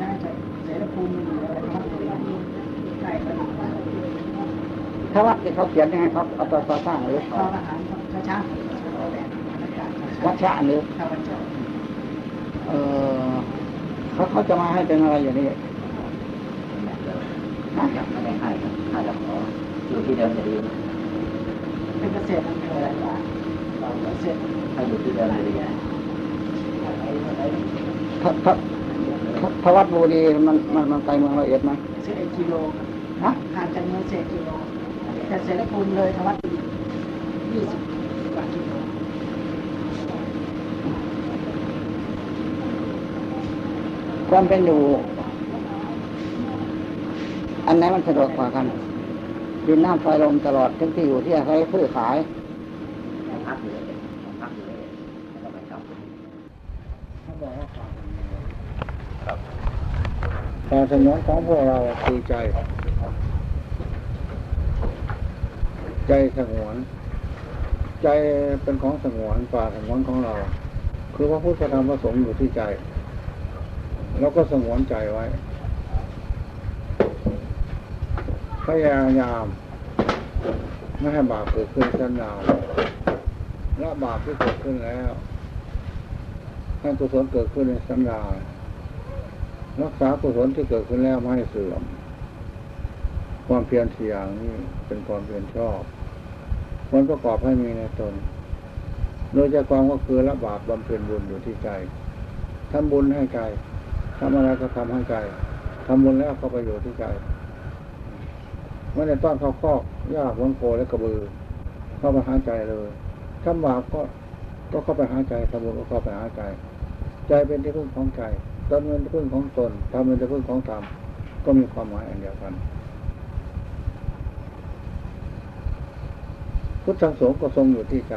ย้ายจากเสรภูมิหรืออะไรครับใช่ครับถ้าวัดที่เขาเขียนยังไงครับเอาตัวสร้างหรือ ข้าวอาหารช้าๆเอาแบบอากาศวัดชะหรือข้าวมันจะเออเขาเขาจะมาให้เป็นอะไรอย่างนี้น่าจะไม่ได้ให้ครับน่าจะขออยู่ที่เดิมจะดีเป็นเกษตรอำเภออะไรวะเราเกษตรถ้าอยู่ที่เดิมจะดีนะอะไรอะไรถ้าถ้าถ้าถ้าวัดบุรีมันมันมันไกลเมืองละเอียดไหมสิบเอ็ดกิโลฮะห่างจากเมืองเศษกิโลแต่เสรภูมิเลยทวัดยี่สิบกว่ากิโล ความเป็นอยู่ อันไหนมันสะดวกกว่ากันดินน้ำไฟลมตลอดทั้งที่อยู่ที่อาศัยพืชขายพักอยู่เลยพักอยู่เลยแล้วก็ไปจับป่าสงของพวกเราคือใจ ใจสงวน ใจเป็นของสงวนป่าสงวนของเรา คือพระพุทธธรรมประสงค์อยู่ที่ใจ แล้วก็สงวนใจไว้ พยายามไม่ให้บาปเกิดขึ้นสั้นดาวละบาปที่เกิดขึ้นแล้วให้กุศลเกิดขึ้นในสันดานรักษากุศลที่เกิดขึ้นแล้วไม่ให้เสื่อม ความเพียรสี่อย่างนี้เป็นความเพียรชอบควรประกอบให้มีในตน โดยใจความก็คือละบาปบำเพ็ญบุญอยู่ที่ใจทำบุญให้ใจ ทำอะไรก็ทำให้ใจทำบุญแล้วก็ไปอยู่ที่ใจไม่ได้ต้อนเข้าคอกยากวังโคและกระบือ เข้าไปหาใจเลยทำบาปก็ก็เข้าไปหาใจทำบุญก็เข้าไปหาใจ ใจเป็นที่พึ่งของใจตนเป็นที่พึ่งของตนทำเป็นที่พึ่งของธรรมก็มีความหมายอันเดียวกัน พุทธังสงฆ์ก็ทรงอยู่ที่ใจ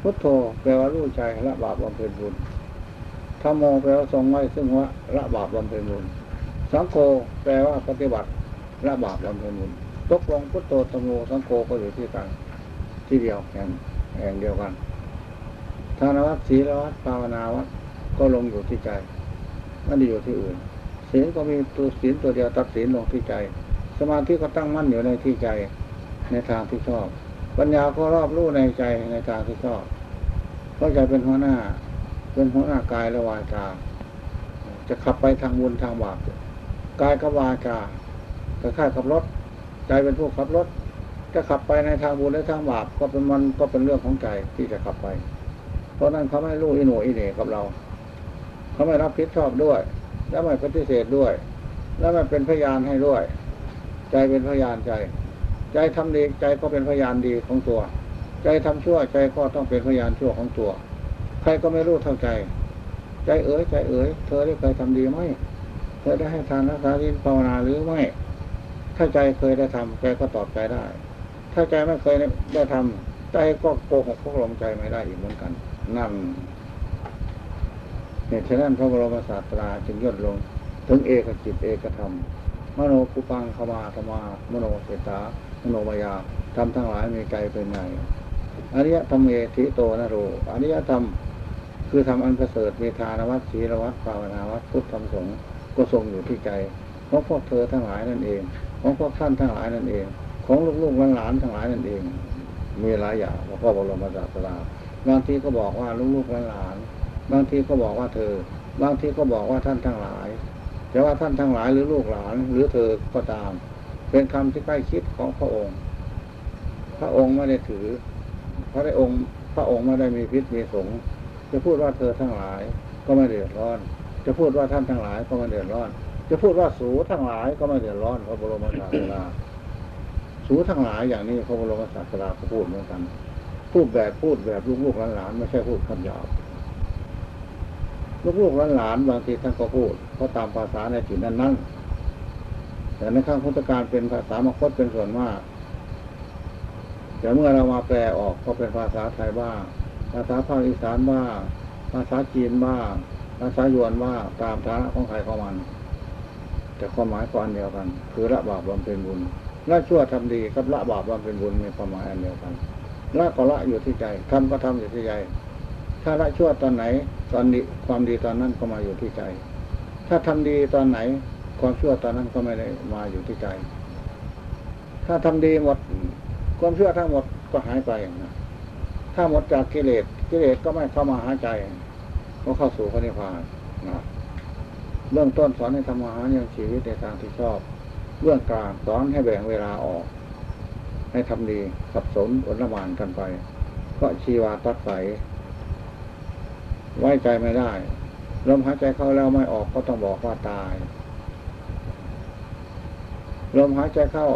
พุทโธแปลว่ารู้ใจละบาปบำเพ็ญบุญ ธรรมโมแปลว่าทรงไว้ซึ่งว่าละบาปบำเพ็ญบุญสังโฆแปลว่าปฏิบัติละบาปบำเพ็ญบุญตกลงพุทโธธรรมโมสังโฆก็อยู่ที่กันที่เดียวแห่งแห่งเดียวกันทานวัดศีลวัดภาวนาวัดก็ลงอยู่ที่ใจไม่ได้อยู่ที่อื่นศีลก็มีตัวศีลตัวเดียวตัดศีลลงที่ใจ สมาธิก็ตั้งมั่นอยู่ในที่ใจในทางที่ชอบ ปัญญาก็รอบรู้ในใจในทางที่ชอบเพราะใจเป็นหัวหน้า เป็นหัวหน้ากายและวาจา จะขับไปทางบุญทางบาปกายกับวาจาก็ค่าขับรถใจเป็นผู้ขับรถจะขับไปในทางบุญและทางบาปก็เป็นมันก็เป็นเรื่องของใจที่จะขับไป เพราะนั้นเขาไม่รู้อิโหนอิเหน่กับเรา เขาไม่รับผิดชอบด้วย และไม่ปฏิเสธด้วย และไม่เป็นพยานให้ด้วย ใจเป็นพยานใจ ใจทำดีใจก็เป็นพยานดีของตัว ใจทำชั่วใจก็ต้องเป็นพยานชั่วของตัว รก็ไม่รู้เท่าใจ ใจเอ๋ยใจเอ๋ยเธอได้เคยทำดีไหมเธอได้ให้ทานรักษาศีลภาวนาหรือไม่ ถ้าใจเคยได้ทำใจก็ตอบใจได้ ถ้าใจไม่เคยได้ทำใจก็โกหกพวกลมใจไม่ได้อีกเหมือนกัน นั่นเหตุฉะนั้นพระบรมศาสดาจึงย่นลง ถึงเอกจิตเอกธรรมมโนปุพพังคมาธัมมามโนเสฏฐามโนมยา ธรรมทั้งหลายมีใจเป็นใหญ่อริยธัมเม ฐิโตนโรอริยธรรม คือธรรมอันประเสริฐมีทานวัดศีลวัดภาวนาวัดพุทธธรรมสงฆ์ก็ทรงอยู่ที่ใจของพวกเธอทั้งหลายนั่นเอง ของพวกท่านทั้งหลายนั่นเอง ของลูกๆหลานๆทั้งหลายนั่นเอง มีหลายอย่างพระพ่อบรมศาสดาบางทีก็บอกว่าลูกๆหลานๆบางทีก็บอกว่าเธอ บางทีก็บอกว่าท่านทั้งหลาย แต่ว่าท่านทั้งหลายหรือลูกหลานหรือเธอก็ตาม เป็นคำที่ใกล้คิดของพระองค์ พระองค์ไม่ได้ถือพระองค์ พระองค์ไม่ได้มีพิษมีสงฆ์ จะพูดว่าเธอทั้งหลายก็ไม่เดือดร้อน จะพูดว่าท่านทั้งหลายก็ไม่เดือดร้อน จะพูดว่าสูทั้งหลายก็ไม่เดือดร้อนพระบรมศาสดาสูทั้งหลายอย่างนี้พระบรมศาสดาก็พูดเหมือนกันพูดแบบพูดแบบลูกๆหลานๆไม่ใช่พูดคำหยาบลูกๆหลานๆบางทีท่านก็พูดเพราะตามภาษาในถิ่นนั้นนั่นแต่ในข้างพุทธการเป็นภาษามคตเป็นส่วนมากแต่เมื่อเรามาแปลออกก็เป็นภาษาไทยบ้าง ภาษาภาคอีสานบ้างภาษาจีนบ้างภาษายวนบ้าตามฐานะของใครของมัน แต่ความหมายก็อันเดียวกัน คือละบาปบำเพ็ญบุญละชั่วทำดีกับละบาปบำเพ็ญบุญมีความหมายอันเดียวกันละก็ละอยู่ที่ใจทำก็ทำอยู่ที่ใจ ถ้าละชั่วตอนไหนตอนนี้ความดีตอนนั้นก็มาอยู่ที่ใจ ถ้าทำดีตอนไหน ความชั่วตอนนั้นก็ไม่ได้มาอยู่ที่ใจ ถ้าทำดีหมด ความชั่วทั้งหมดก็หายไปนะ ถ้าหมดจากกิเลสกิเลสก็ไม่เข้ามาหาใจก็เข้าสู่พระนิพพานนะเบื้องต้นสอนให้ทำอาหารยังชีวิตในทางที่ชอบ เบื้องกลางสอนให้แบ่งเวลาออก ให้ทำดีสับสนอนละมานกันไปเพราะชีวาตัดใสไว้ใจไม่ได้ลมหายใจเข้าแล้วไม่ออกก็ต้องบอกว่าตายลมหายใจเข้า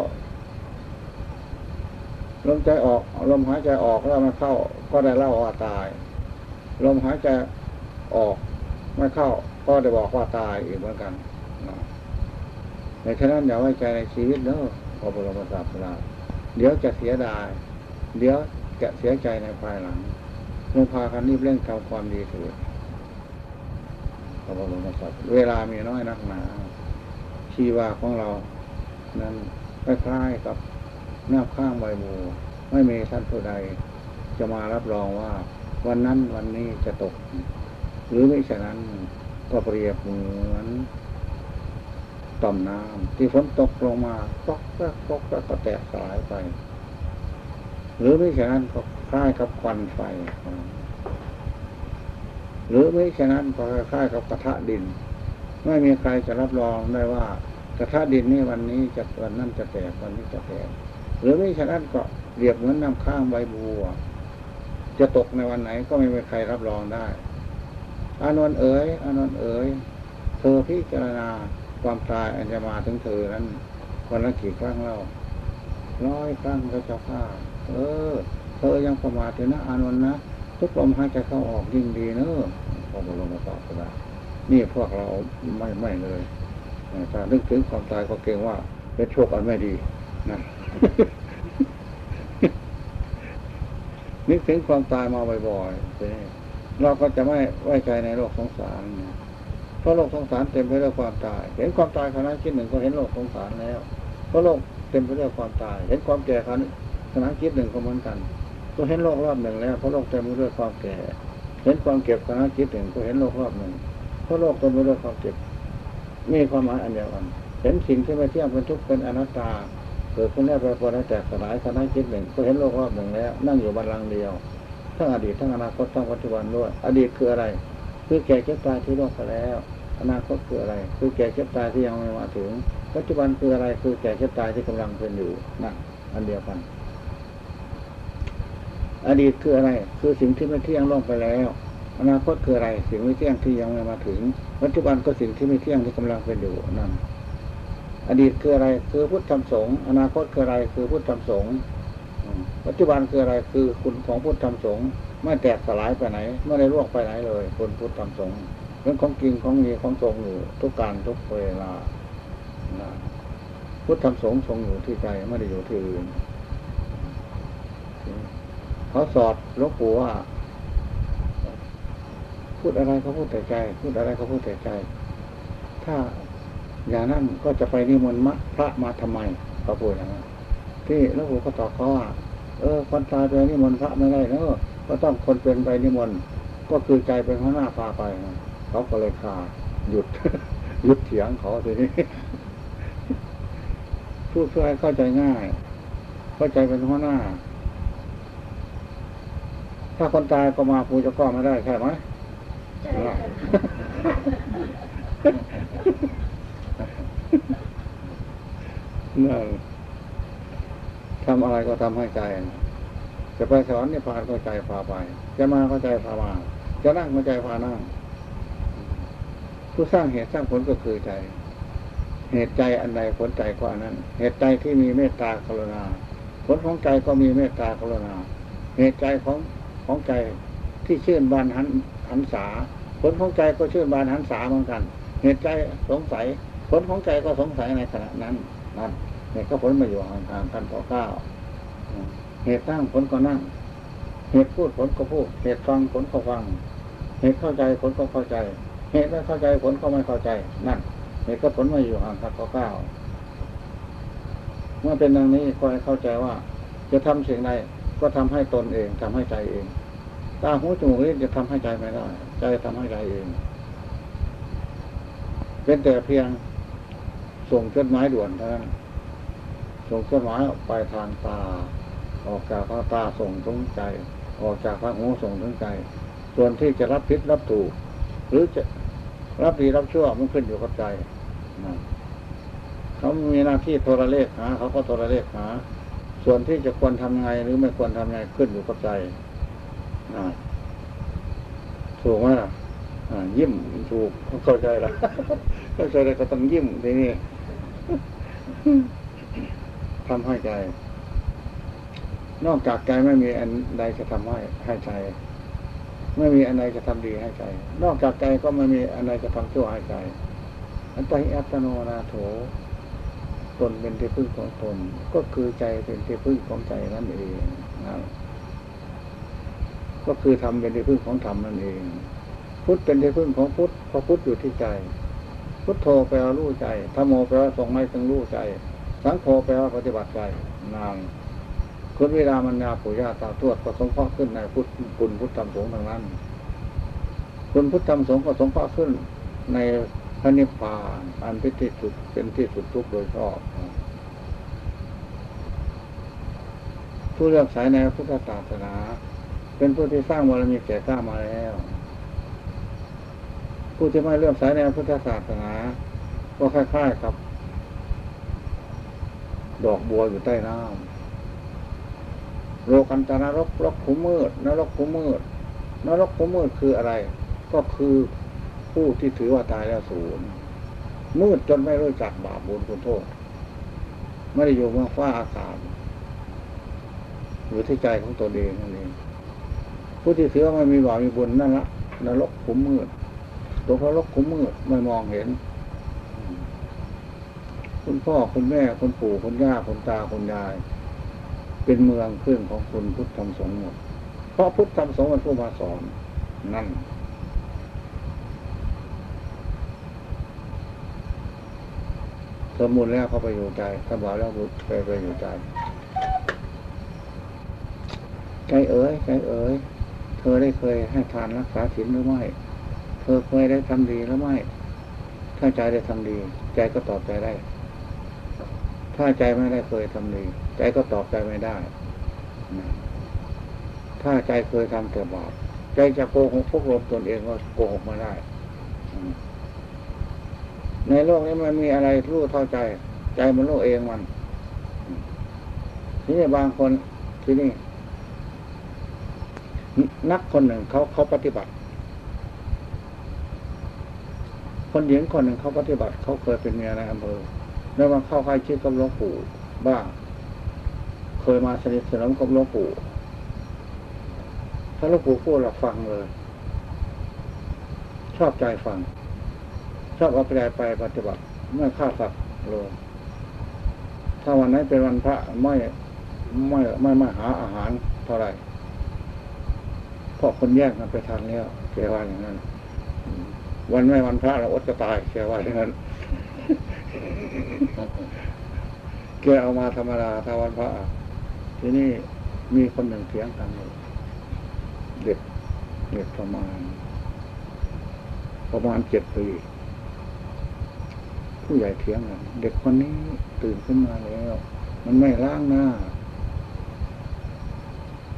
ลมใจออก ลมหายใจออกแล้วไม่เข้า ก็ได้เล่าว่าตาย ลมหายใจออกไม่เข้า ก็ได้บอกว่าตายอีกเหมือนกันในฉะนั้นอย่าไว้ใจในชีวิตเนอะพระบรมศาสดาเดี๋ยวจะเสียดาย เดี๋ยวจะเสียใจในภายหลังลงพากันรีบเร่งทำความดีเถิดพระบรมศาสดาเวลามีน้อยนักหนาชีวาของเรา นั้นคล้ายๆกับ หน้าข้างใบบัวไม่มีท่านผู้ใด จะมารับรองว่า วันนั้นวันนี้จะตก หรือไม่ฉะนั้นก็เปรียบเหมือนต่อมน้ำที่ฝนตกลงมาตกแล้วตกแล้วก็แตกสลายไป หรือไม่ฉะนั้นก็คล้ายกับควันไฟ หรือไม่ฉะนั้นก็คล้ายกับกระทะดิน ไม่มีใครจะรับรองได้ว่ากระทะดินนี่วันนี้จะวันนั้นจะแตกวันนี้จะแตก หรือไม่ฉะนั้นก็เรียบเหมือนน้ำข้างใบบัว จะตกในวันไหนก็ไม่มีใครรับรองได้ อานนท์เอ๋ยอานนท์เอ๋ยเธอพิจารณาความตายอันจะมาถึงเธอนั้นวันละกี่ครั้งเล่าร้อยครั้งก็จะฆ่าเออ เธอยังประมาทอยู่นะอานนท์นะทุกลมหายใจเข้าออกยิ่งดีเนอะพอบรมศาสดานี่พวกเราไม่ไม่เลยถ้านึกถึงความตายก็เกรงว่าเป็นโชคอันไม่ดีนะ นึกถึงความตายมาบ่อยๆเราก็จะไม่ไว้ใจในโลกสงสารเพราะโลกสงสารเต็มไปด้วยความตาย เห็นความตายขณะคิดหนึ่งก็เห็นโลกสงสารแล้ว เพราะโลกเต็มไปด้วยความตาย เห็นความแก่ขณะคิดหนึ่งก็เหมือนกัน ก็เห็นโลกรอบหนึ่งแล้วเพราะโลกเต็มไปด้วยความแก่ เห็นความเก็บขณะคิดหนึ่งก็เห็นโลกรอบหนึ่งเพราะโลกเต็มไปด้วยความเก็บมีความหมายอันเดียวกัน เห็นสิ่งที่ไม่เที่ยงเป็นทุกข์เป็นอนัตตา เกิดขึ้นแล้วแปรปรวนแตกสลายคณะคิดหนึ่งก็เห็นโลกรอบหนึ่งแล้ว นั่งอยู่บัลลังก์เดียว ทั้งอดีตทั้งอนาคตทั้งปัจจุบันด้วย อดีตคืออะไร คือแก่เจ็บตายที่ล่วงไปแล้ว อนาคตคืออะไร คือแก่เจ็บตายที่ยังไม่มาถึง ปัจจุบันคืออะไร คือแก่เจ็บตายที่กำลังเป็นอยู่นั่นอันเดียวกัน อดีตคืออะไร คือสิ่งที่ไม่เที่ยงล่วงไปแล้วอนาคตคืออะไร สิ่งไม่เที่ยงที่ยังไม่มาถึง ปัจจุบันก็สิ่งที่ไม่เที่ยงที่กำลังเป็นอยู่นั่น อดีตคืออะไรคือพุทธธรรมสงฆ์อนาคตคืออะไรคือพุทธธรรมสงฆ์ปัจจุบันคืออะไรคือคุณของพุทธธรรมสงฆ์ไม่แตกสลายไปไหน ไม่ได้ล่วงไปไหนเลยคุณพุทธธรรมสงฆ์เรื่องของจริงของมีของทรงอยู่ทุกการทุกเวลาพุทธธรรมสงฆ์ทรงอยู่ที่ใจไม่ได้อยู่ที่อื่นเขาสอดหลวงปู่ว่าพูดอะไรเขาพูดแต่ใจ พูดอะไรเขาพูดแต่ใจ ถ้า อย่างนั้นก็จะไปนิมนต์มะพระมาทำไมเขาพูดอย่างนั้นที่หลวงปู่ก็ตอบเขาว่า เออ คนตายไปนิมนต์พระไม่ได้เนอะก็ต้องคนเป็นไปนิมนต์ก็คือใจเป็นข้างหน้าพาไปนะเขาก็เลยคาหยุดหยุดเถียงเขาทีนี้พูดเพื่อให้เข้าใจง่าย เข้าใจเป็นข้างหน้า ถ้าคนตายก็มาปูจะก็ไม่ได้ใช่ไหมใช่ ค่ะนั่นทำอะไรก็ทำให้ใจ จะไปสอนนิพพานก็ใจพาไป จะมาก็ใจพามา จะนั่งก็ใจพานั่ง ผู้สร้างเหตุสร้างผลก็คือใจ เหตุใจอันใดผลใจก็อันนั้น เหตุใจที่มีเมตตากรุณา ผลของใจก็มีเมตตากรุณา เหตุใจของของใจที่ชื่นบานหันหันษา ผลของใจก็ชื่นบานหันษาเหมือนกัน เหตุใจสงสัย ผลของใจก็สงสัยในขณะนั้นนั่น เนี่ยก็ผลมาอยู่ห่างๆกันต่อเก้าเหตุนั่งผลก็นั่ง เหตุพูดผลก็พูด เหตุฟังผลก็ฟัง เหตุเข้าใจผลก็เข้าใจ เหตุไม่เข้าใจผลก็ไม่เข้าใจ นั่น เหตุก็ผลมาอยู่ห่างกันต่อเก้าเมื่อเป็นดังนี้ก็ให้เข้าใจว่า จะทำสิ่งใดก็ทำให้ตนเองทำให้ใจเองตาหูจมูกลิ้นจะทำให้ใจไม่ได้ ใจทำให้ใจเอง เป็นแต่เพียงส่งจดหมายด่วนเท่านั้น ส่งจดหมายออกไปทางตา ออกจากทางตาส่งถึงใจ ออกจากทางหูส่งถึงใจ ส่วนที่จะรับผิดรับถูก หรือจะรับดีรับชั่วมันขึ้นอยู่กับใจนะเขามีหน้าที่โทรเลขหาเขาก็โทรเลขหา ส่วนที่จะควรทำไงหรือไม่ควรทำไงขึ้นอยู่กับใจนะถูกไหมล่ะอ่ายิ้มถูกเข้าใจละเข้าใจแล้วก็ต้องยิ้มทีนี้ ทำให้ใจ นอกจากใจไม่มีอันใดจะทำให้ให้ใจ ไม่มีอันใดจะทำดีให้ใจ นอกจากใจก็ไม่มีอันใดจะทำชั่วให้ใจ อันตหิอัตโนนาโถตนเป็นที่พึ่งของตน ก็คือใจเป็นที่พึ่งของใจนั่นเองนะก็คือธรรมเป็นที่พึ่งของธรรมนั่นเอง พุทธเป็นที่พึ่งของพุทธเพราะพุทธอยู่ที่ใจ พุทโธแปลว่ารู้ใจธรรมโมแปลว่าส่งไม่ถึงรู้ใจ สังโฆแปลว่าปฏิบัติใจนางคุณวิรามันยาปุยาตาทวดก็สงเคราะห์ขึ้นในพุทธคุณพุทธธรรมสงฆ์ทางนั้น คุณพุทธธรรมสงฆ์ก็สงเคราะห์ขึ้นในพระนิพพานอันเป็นที่สุดเป็นที่สุดทุกโดยชอบผู้เลือกสายในพุทธศาสนา เป็นผู้ที่สร้างบารมีแก่กล้ามาแล้ว ผู้ที่ไม่เลื่อมสายในพุทธศาสนา ก็คล้ายๆกับ ดอกบัวอยู่ใต้น้ำโลกันตนรกรกขุมมืดนรกขุมมืดนรกขุมมืดคืออะไร ก็คือผู้ที่ถือว่าตายแล้วศูนย์มืดจนไม่รู้จักบาปบุญคุณโทษ ไม่ได้อยู่เมืองฟ้าอากาศอยู่ที่ใจของตัวเองนั่นเองผู้ที่ถือว่าไม่มีบาปมีบุญนั่นละนรกขุมมืดตัวนรกขุมมืดไม่มองเห็น คุณพ่อคุณแม่คุณปู่คุณย่าคุณตาคุณยาย เป็นเมืองขึ้นของคุณพุทธธรรมสงฆ์หมด เพราะพุทธธรรมสงฆ์มันผู้มาสอนนั่นสมมุติแล้วเขาไปอยู่ใจถ้าบอกแล้วบุตรไปไปอยู่ใจใจเอ๋ยใจเอ๋ยเธอได้เคยให้ทานรักษาศีลหรือไม่ เธอเคยได้ทำดีหรือไม่ ถ้าใจได้ทำดี ใจก็ตอบใจได้ ถ้าใจไม่ได้เคยทำดี ใจก็ตอบใจไม่ได้นะถ้าใจเคยทำแต่บาปใจจะโกหกพวกลมตนเองก็โกหกม่ได้ในโลกนี้มันมีอะไรรู้เท่าใจ ใจมันรู้เองมัน ทีนี้บางคนที่นี่ นักคนหนึ่งเขาเขาปฏิบัติ คนหญิงคนหนึ่งเขาปฏิบัติ เขาเคยเป็นเมียในอำเภอ แล้วมาเข้าใกล้ชิดกับหลวงปู่บ้างเคยมาสนิทสนมกับหลวงปู่ถ้าหลวงปู่พูดเราฟังเลย ชอบใจฟัง ชอบเอาไปไปปฏิบัติไม่ฆ่าสัตว์เลยถ้าวันนั้นเป็นวันพระไม่ไม่ไม่ไม่หาอาหารเท่าไหร่เพราะคนแยกกันไปทานแล้วแกว่าอย่างนั้น วันไม่วันพระเราอดจะตายแกว่าอย่างนั้น แกเอามาธรรมดาถ้าวันพระทีนี้มีคนหนึ่งเถียงกันเลยเด็กเด็กประมาณ ประมาณเจ็ดปีผู้ใหญ่เถียงกันเด็กคนนี้ตื่นขึ้นมาแล้ว มันไม่ล้างหน้า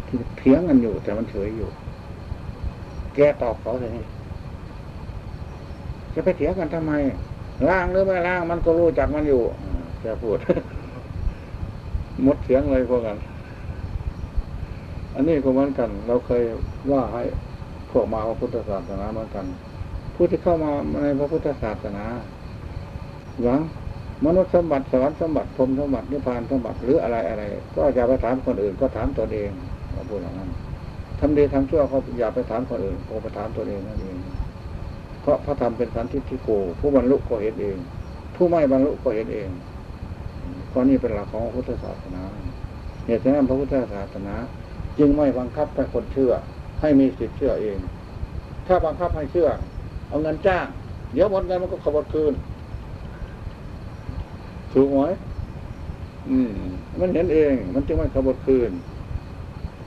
ที่เถียงกันอยู่ แต่มันเฉยอยู่ แกตอบเขาเลยจะไปเถียงกันทำไม ล้างหรือไม่ล้างมันก็รู้จักมันอยู่อ่าแกพูดหมดเสียงเลยพวกกัน อันนี้ก็เหมือนกัน เราเคยว่าให้พวกมาพระพุทธศาสนาเหมือนกัน ผู้ที่เข้ามาในพระพุทธศาสนาหวังมนุษย์สมบัติสวรรค์สมบัติพรมสมบัตินิพพานสมบัติหรืออะไรอะไร ก็อย่าไปถามคนอื่น ก็ถามตนเองเราพูดอย่างนั้นทำดีทำชั่วก็อย่าไปถามคนอื่นก็ไปถามตนเองนั่นเอง เพราะพระธรรมเป็นสันทิฏฐิโก ผู้บรรลุก็เห็นเอง ผู้ไม่บรรลุก็เห็นเองข้อนี้เป็นหลักของพุทธศาสนาเหตุฉะนั้นพระพุทธศาสนา จึงไม่บังคับให้คนเชื่อ ให้มีสิทธิ์เชื่อเอง ถ้าบังคับให้เชื่อ เอาเงินจ้าง เดี๋ยวหมดเงินมันก็ขบคืนถูกไหมอืม มันเห็นเอง มันจึงไม่ขบคืน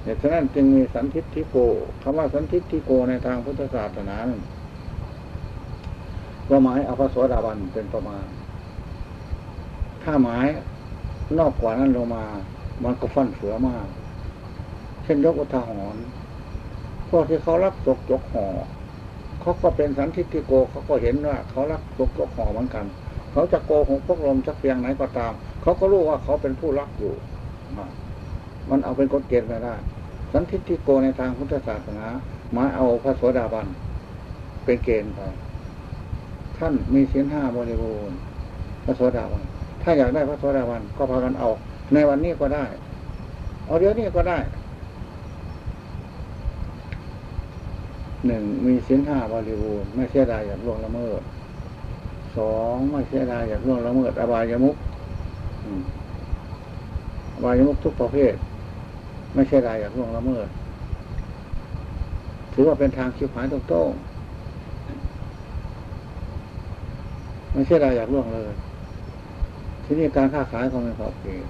เหตุฉะนั้นจึงมีสันทิฏฐิโกคำว่าสันทิฏฐิโกในทางพุทธศาสนานั้น ก็หมายเอาพระโสดาบันเป็นประมาณ ถ้าหมายนอกกว่านั้นลงมา มันก็ฟันเฟือมาก เช่นยกอุทาหรณ์พวกที่เขารับตกยกห่อเขาก็เป็นสันทิฏฐิโกเขาก็เห็นว่า เขารักตกยกห่อเหมือนกัน เขาจะโกหกพวกลมจะเพียงไหนก็ตาม เขาก็รู้ว่าเขาเป็นผู้รักอยู่ มันเอาเป็นกฎเกณฑ์ไม่ได้ สันทิฏฐิโกในทางพุทธศาสนาหมายเอาพระโสดาบันเป็นเกณฑ์ไป ท่านมีศีลห้าบริบูรณ์พระโสดาบัน ถ้าอยากได้พระโสดาบันก็พากันเอา ในวันนี้ก็ได้ เอาเดี๋ยวนี้ก็ได้หนึ่งมีศีลห้าบริบูรณ์ไม่เสียดายอยากล่วงละเมิดสองไม่เสียดายอยากล่วงละเมิดอบายมุกอืมอบายมุกทุกประเภท ไม่เสียดายอยากล่วงละเมิดถือว่าเป็นทางคิวหายตรงๆ ไม่เสียดาอยากล่วงเลย ที่นี่การค้าขายของมันขอบเขต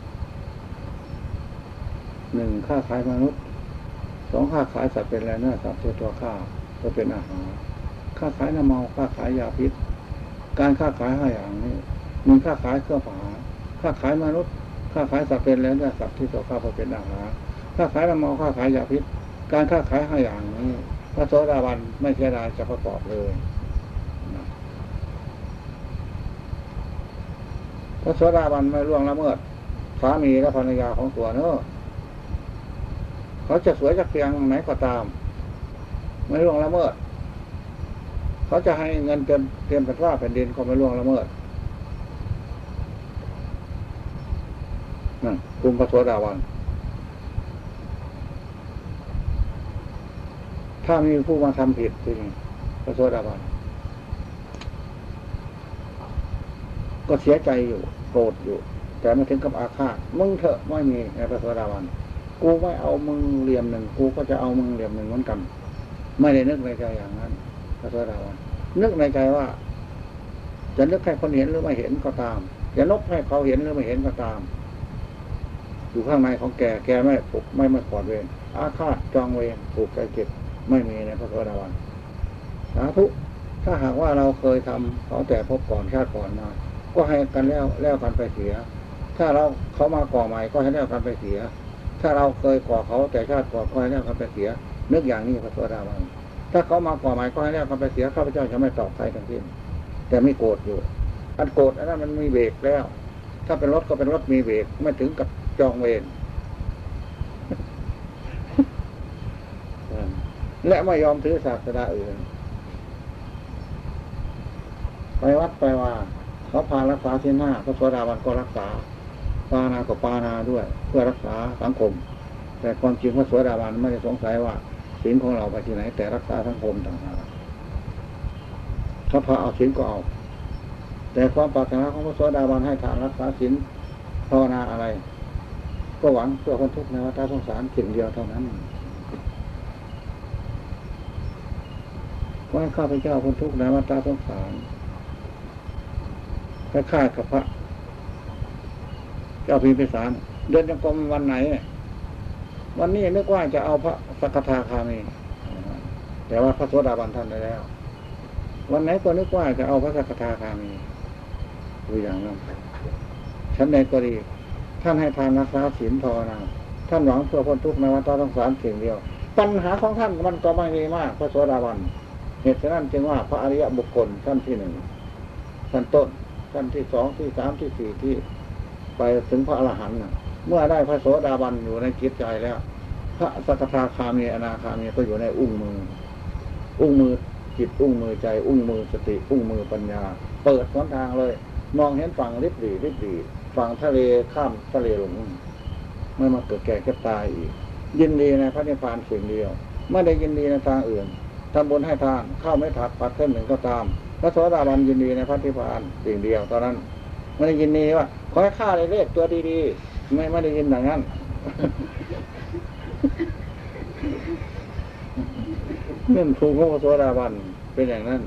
หนึ่งค้าขายมนุษย์สองค้าขายสัตว์เป็นแรงเนื้อสัตว์ตัวตัวข้าก็เป็นอาหารค้าขายน้ำเมาค้าขายยาพิษ การค้าขายห้าอย่างนี้หนึ่งค้าขายเครื่องฝาค้าขายมนุษย์ค้าขายสัตว์เป็นแรงเนื้อสัตว์ที่ตัวข้าก็เป็นอาหารค้าขายน้ำเมาค้าขายยาพิษ การค้าขายห้าอย่างนี้พระโสดาบันไม่เสียดายจะประกอบเลยนะพ ระโสดาบันไม่ล่วงละเมิดสามีและภรรยาของตัวเนอะเขาจะสวยจะเพียงไหนก็ตาม ไม่ล่วงละเมิด เขาจะให้เงินเต็มเต็มเป็นว่าแผ่นดินก็ไม่ล่วงละเมิดนั่นกลุ่มพระโสดาบันถ้ามีผู้มาทำผิดจริงพระโสดาบันก็เสียใจอยู่ โกรธอยู่ แต่ไม่ถึงกับอาฆาตมึงเถอะไม่มีในพระโสดาบันกูไม่เอามึงเหลี่ยมหนึ่งกูก็จะเอามึงเหลี่ยมหนึ่งเหมือนกัน ไม่ได้นึกในใจอย่างนั้น พระโสดาบันนึกในใจว่า จะนึกให้คนเห็นหรือไม่เห็นก็ตาม จะนกให้เขาเห็นหรือไม่เห็นก็ตาม อยู่ข้างในของแกแกไม่ผูกไม่ไม่ปลอดเวรอาฆาตจองเวรผูกใจเจ็บไม่มีในพระโสดาบันสาธุถ้าหากว่าเราเคยทำเขาแต่พบก่อนชาติก่อนมา ก็ให้กันแล้วแล้วกันไปเสีย ถ้าเราเขามาก่อใหม่ก็ให้แล้วกันไปเสีย ถ้าเราเคยก่อเขาแต่ชาติก่อนก็ให้แล้วกันไปเสีย นึกอย่างนี้พระโสดาบันถ้าเขามาก่อใหม่ก็ให้แล้วกันไปเสียข้าพเจ้าจะไม่ตอบใครทั้งสิ้นแต่ไม่โกรธอยู่อันโกรธอันนั้นมันมีเบรกแล้ว ถ้าเป็นรถก็เป็นรถมีเบรกไม่ถึงกับจองเวรและไม่ยอมถือศาสนาอื่น ไปวัดไปว่า เขาพารักษาศีลห้าพระโสดาบันก็รักษาปานาก็ปานาด้วย เพื่อรักษาสังคม แต่ความจริงพระโสดาบันไม่ได้สงสัยว่าศีลของเราไปที่ไหน แต่รักษาสังคมต่างหากถ้าพาเอาศีลก็เอา แต่ความปรารถนาของพระโสดาบันให้ทานรักษาศีลภาวนาอะไร ก็หวังเพื่อคนทุกข์ในวัฏสงสารสิ่งเดียวเท่านั้นว่าข้าพเจ้าคนทุกข์ในวัฏสงสาร คล้ายกับพระเจ้าพิมพิสาร เดินจงกรมวันไหน วันนี้นึกว่าจะเอาพระสักทาคามีแต่ว่าพระโสดาบันท่านได้แล้ว วันไหนก็นึกว่าจะเอาพระสักทาคามีดูอย่างนั้นชั้นใดก็ดี ท่านให้ทานรักษาศีลภาวนาท่านหวังเพื่อพ้นทุกข์ในวัฏสงสารสิ่งเดียว ปัญหาของท่านมันก็ไม่มีมากพระโสดาบัน เหตุฉะนั้นจึงว่าพระอริยบุคคลท่านที่หนึ่งท่านต้น ท่านที่สองที่สามที่สี่ที่ ไปถึงพระอรหันต์เมื่อได้พระโสดาบันอยู่ในจิตใจแล้ว พระสกทาคามีอนาคามีก็อยู่ในอุ้งมือ อุ้งมือจิตอุ้งมือใจอุ้งมือสติอุ้งมือปัญญา เปิดหนทางเลย มองเห็นฝั่งริบหรี่ริบหรี่ฝั่งทะเลข้ามทะเลหลงไม่มาเกิดแก่เก็บตายอีก ยินดีในพระนิพพานสิ่งเดียว ไม่ได้ยินดีในทางอื่นทำบุญให้ทานข้าวไม่ถักปัดเส้นหนึ่งก็ตาม พระโสดาบันยินดีในพระนิพพานสิ่งเดียวตอนนั้นไม่ได้ยินดีว่าขอให้ข้าได้เลขตัวดีๆไม่ไม่ได้ยินอย่างนั้นนั่นภูมิของพระโสดาบันเป็นอย่างนั้น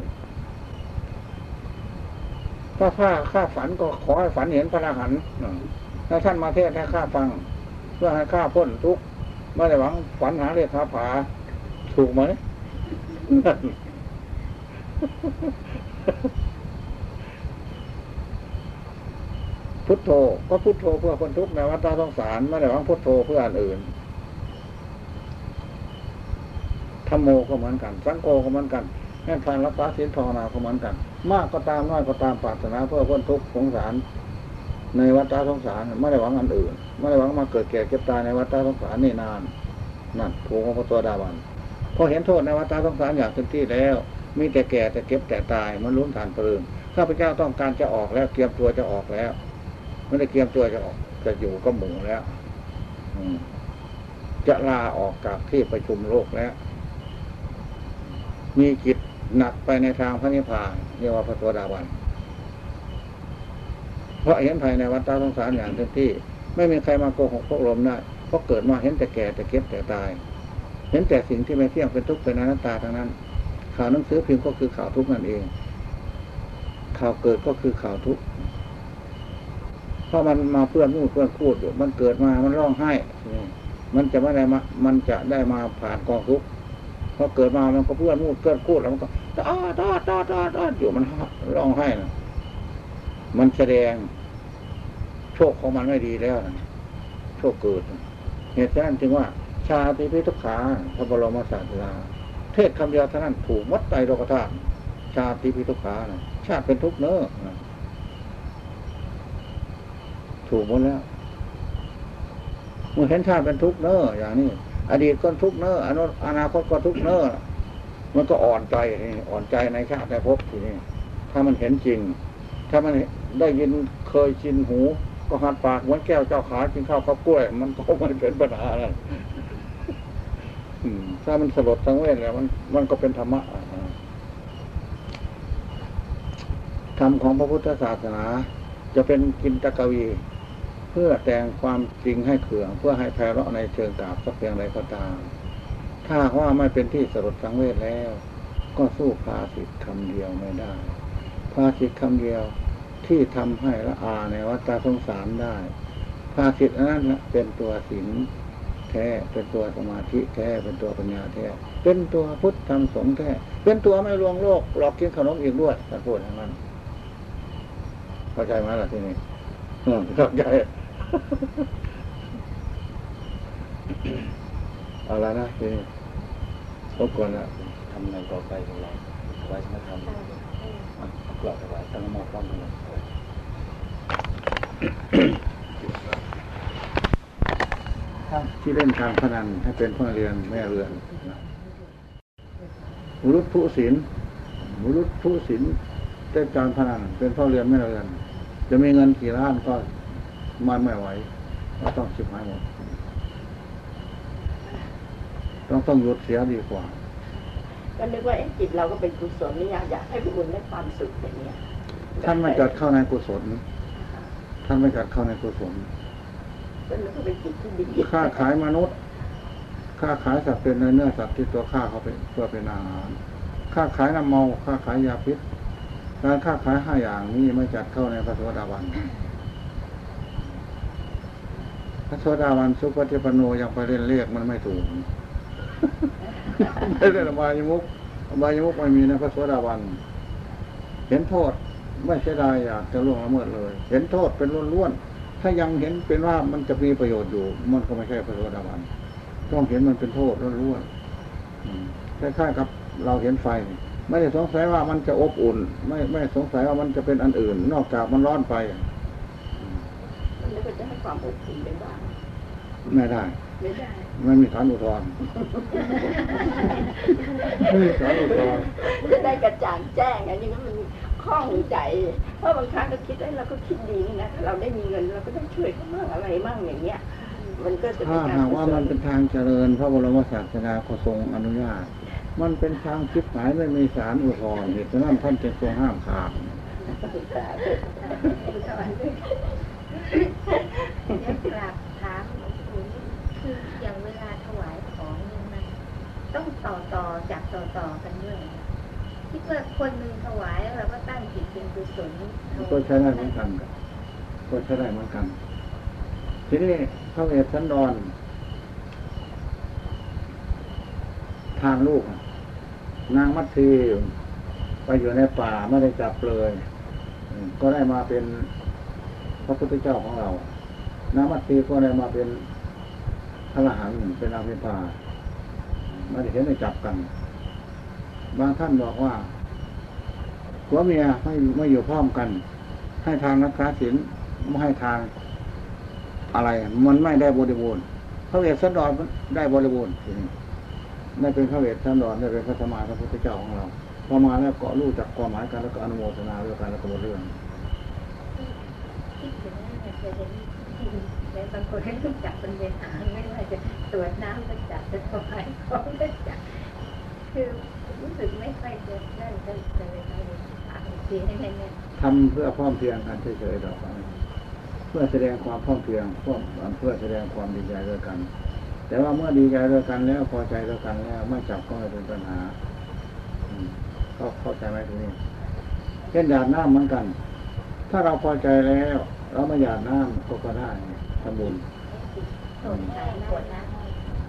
ถ้าข้าข้าฝันก็ขอให้ฝันเห็นพระอรหันต์ถ้าท่านมาเทศน์ให้ข้าฟัง เพื่อให้ข้าพ้นทุกข์ไม่ได้หวังฝันหาเรียกขาผาถูกไหม พุทโธก็พุทโธเพื่อคนทุกข์ในวัฏสงสารไม่ได้หวังพุทโธเพื่ออันอื่นธรรมโมก็เหมือนกัน สังโฆก็เหมือนกันแม่ทานรักษาศีลภาวนาก็เหมือนกัน มากก็ตามน้อยก็ตามปรารถนาเพื่อพ้นทุกข์สงสาร ในวัฏสงสารไม่ได้หวังอันอื่นไม่ได้หวังมาเกิดแก่เก็บตายในวัฏสงสารนี่นานนั่นภูมิของพระตัวดาวันพอเห็นโทษในวัฏสงสารอย่างเต็มที่แล้ว มีแต่แก่แต่เก็บแต่ตายมันลุ้นฐานปืนข้าพเจ้าต้องการจะออกแล้วเตรียมตัวจะออกแล้วไม่ได้เตรียมตัวจะออกจะอยู่ก็หมู่แล้วจะลาออกจากที่ประชุมโลกแล้ว มีจิตหนักไปในทางพระนิพพานเรียกว่าพระตัวดาวันเพราะเห็นภายในวัฏฏะสงสารอย่างเต็มที่ ไม่มีใครมาโกหกพวกลมได้เพราะเกิดมาเห็นแต่แก่แต่เก็บแต่ตาย เห็นแต่สิ่งที่ไม่เที่ยงเป็นทุกข์เป็นอนัตตาทั้งนั้น ข่าวหนังสือพิมพ์ก็คือข่าวทุกนั่นเอง ข่าวเกิดก็คือข่าวทุกเพราะมันมาเพื่อนพูดเพื่อนพูดอยู่มันเกิดมามันร้องไห้มันจะไม่ได้มา มันจะได้มาผ่านกองทุกพอเกิดมามันก็เพื่อนพูดเพื่อนพูดแล้วมันก็ตอดตอดตอดตอดตอดอยู่มันร้องไห้นะมันแสดง โชคของมันไม่ดีแล้วนะโชคเกิด เหตุนั้นจึงว่า ชาติพิทุกขาพระบรมศาสดา เทศคำเดียวเท่านั้นถูกมัดไตรโลกธาตุชาติพิทุกขานะชาติเป็นทุกเนอะนะถูกหมดแล้วเมื่อเห็นชาติเป็นทุกเนอะอย่างนี้ อดีตก็ทุกเนอะอนาอนาคตก็ทุกเนอมันก็อ่อนใจอ่อนใจในชาติในภพทีนี้ถ้ามันเห็นจริง ถ้ามันได้ยินเคยชินหู ก็หัดปากเหมือนแก้วเจ้าขากินข้าวข้าวกล้วย มันก็ไม่เป็นปัญหาอะไร ถ้ามันสลดสังเวชแล้วมันมันก็เป็นธรรมะอ่าธรรมของพระพุทธศาสนา จะเป็นกินตกวี เพื่อแต่งความจริงให้เขื่อง เพื่อให้แพเราะในเชิงกราบสักเพียงใดก็ตาม ถ้าว่าไม่เป็นที่สลดสังเวชแล้ว ก็สู้ภาสิทธิ์คำเดียวไม่ได้ภาสิทธิ์คำเดียวที่ทำให้ละอาในวัฏสงสารได้ภาสิทธิ์อนั้นเป็นตัวศีล แท้ เป็นตัวสมาธิแท้ เป็นตัวปัญญาแท้ เป็นตัวพุทธธรรมสงฆ์แท้ เป็นตัวไม่ลวงโลกหลอกกินขนมอีกด้วยท่านพูดอย่างนั้นเข้าใจไหมล่ะที่นี่อืมเข้าใจเอาละนะทีนี้รบกวนแล้วทำในต่อไปของเราไว้สมธรรมกรอบไว้ตั้งมอป้อมกัน ที่เล่นการพนันให้เป็นพ่อเรือนแม่เรือนบุรุษผู้ศิลบุรุษผู้ศิลเล่นการพนันเป็นพ่อเรือนแม่เรือน จะมีเงินกี่ล้านก็มันไม่ไหวเราต้องชิบหายหมดต้องต้องหยุดเสียดีกว่าก็นึกว่าเอ๊ะจิตเราก็เป็นกุศลนี่อยากอยากให้ผู้อื่นได้ความสุขอย่างเนี้ยท่านไม่จัดเข้าในกุศล ท่านไม่จัดเข้าในกุศล ก็เป็นจิตที่ดีค่าขายมนุษย์ค่าขายสัตว์เป็นเนื้อสัตว์ที่ตัวฆ่าเขาเป็นเพื่อเป็นอาหารค่าขายน้ำเมาค่าขายยาพิษ การค่าขายห้าอย่างนี้ไม่จัดเข้าในพระโสดาบัน พระโสดาบันสุปฏิปโนยังไปเล่นเรียกมันไม่ถูกไม่ได้อบายมุกอบายมุกไม่มีในพระโสดาบัน เห็นโทษไม่เสียดายอยากจะล่วงละเมิดเลย เห็นโทษเป็นล้วนๆ ถ้ายังเห็นเป็นว่ามันจะมีประโยชน์อยู่ มันก็ไม่ใช่พระโสดาบันต้องเห็นมันเป็นโทษล้วนๆอืมคล้ายๆกับเราเห็นไฟ ไม่ได้สงสัยว่ามันจะอบอุ่น ไม่ไม่สงสัยว่ามันจะเป็นอันอื่น นอกจากมันร้อนไปก็นึกว่าจะให้ความอบอุ่นไปบ้างไม่ได้ ไม่ได้ไม่มีฐานอุทธรณ์ไม่มีฐานอุทธรณ์จะได้กระจ่างแจ้งอันนี้ก็มัน ข้องใจ เพราะบางครั้งก็คิดได้เราก็คิดดีนี่นะถ้าเราได้มีเงินเราก็ต้องช่วยเขาบ้างอะไรบ้างอย่างเงี้ย มันก็จะเป็ถ้านการหากว่ามันเป็นทางเจริญ พระบรมศาสดาก็ทรงอนุญาต มันเป็นทางคิดหายไม่มีสารอุทธรณ์เหตุฉะนั้นท่านจึงทรงห้ามขาดศึกษาเถอะเดี๋ยวกราบถามหลวงปู่นี่คืออย่างเวลาถวายของเนี่ยมันต้องต่อต่อจากต่อต่อกันด้วยนะ คิดว่าคนหนึ่งถวายแล้วเราก็ตั้งจิตเป็นกุศลก็ใช้ได้เหมือนกันครับก็ใช้ได้เหมือนกัน ทีนี้พระเวสสันดรทางลูกนางมัตสีไปอยู่ในป่าไม่ได้จับเลยก็ได้มาเป็นพระพุทธเจ้าของเรานางมัตสีก็ได้มาเป็นพระอรหันต์เป็นอาภิปาไม่ได้เห็นได้จับกัน บางท่านบอกว่าผัวเมียไม่ไม่อยู่พร้อมกัน ให้ทางรักษาศีลไม่ให้ทางอะไร มันไม่ได้บริบูรณ์พระเวสสันดรได้บริบูรณ์ได้เป็นพระเวสสันดรได้เป็นพระสมมาพระพุทธเจ้าของเราพอมาแล้วเก็รู้จักความหมายกันแล้วก็อนุโมทนาด้วยกันแล้วก็หมดเรื่องบางคนให้รู้จักเป็นเวรไม่ว่าจะตรวจน้ำก็จับจะถวายของก็จับ คือรู้สึกไม่ค่อยจะนั่นก็เลยไปถามทีให้แน่ๆทำเพื่อพร้อมเพียงกันเฉยๆดอกเพื่อแสดงความพร้อมเพียงเพื่อเพื่อแสดงความดีใจด้วยกัน แต่ว่าเมื่อดีใจด้วยกันแล้วพอใจด้วยกันแล้วไม่จับก็ไม่เป็นปัญหาก็เข้าใจไหมทีนี้เช่นหยาดน้ำเหมือนกัน ถ้าเราพอใจแล้ว เราไม่หยาดน้ำก็ก็ได้ทำบุญตรวจน้ำตรวจน้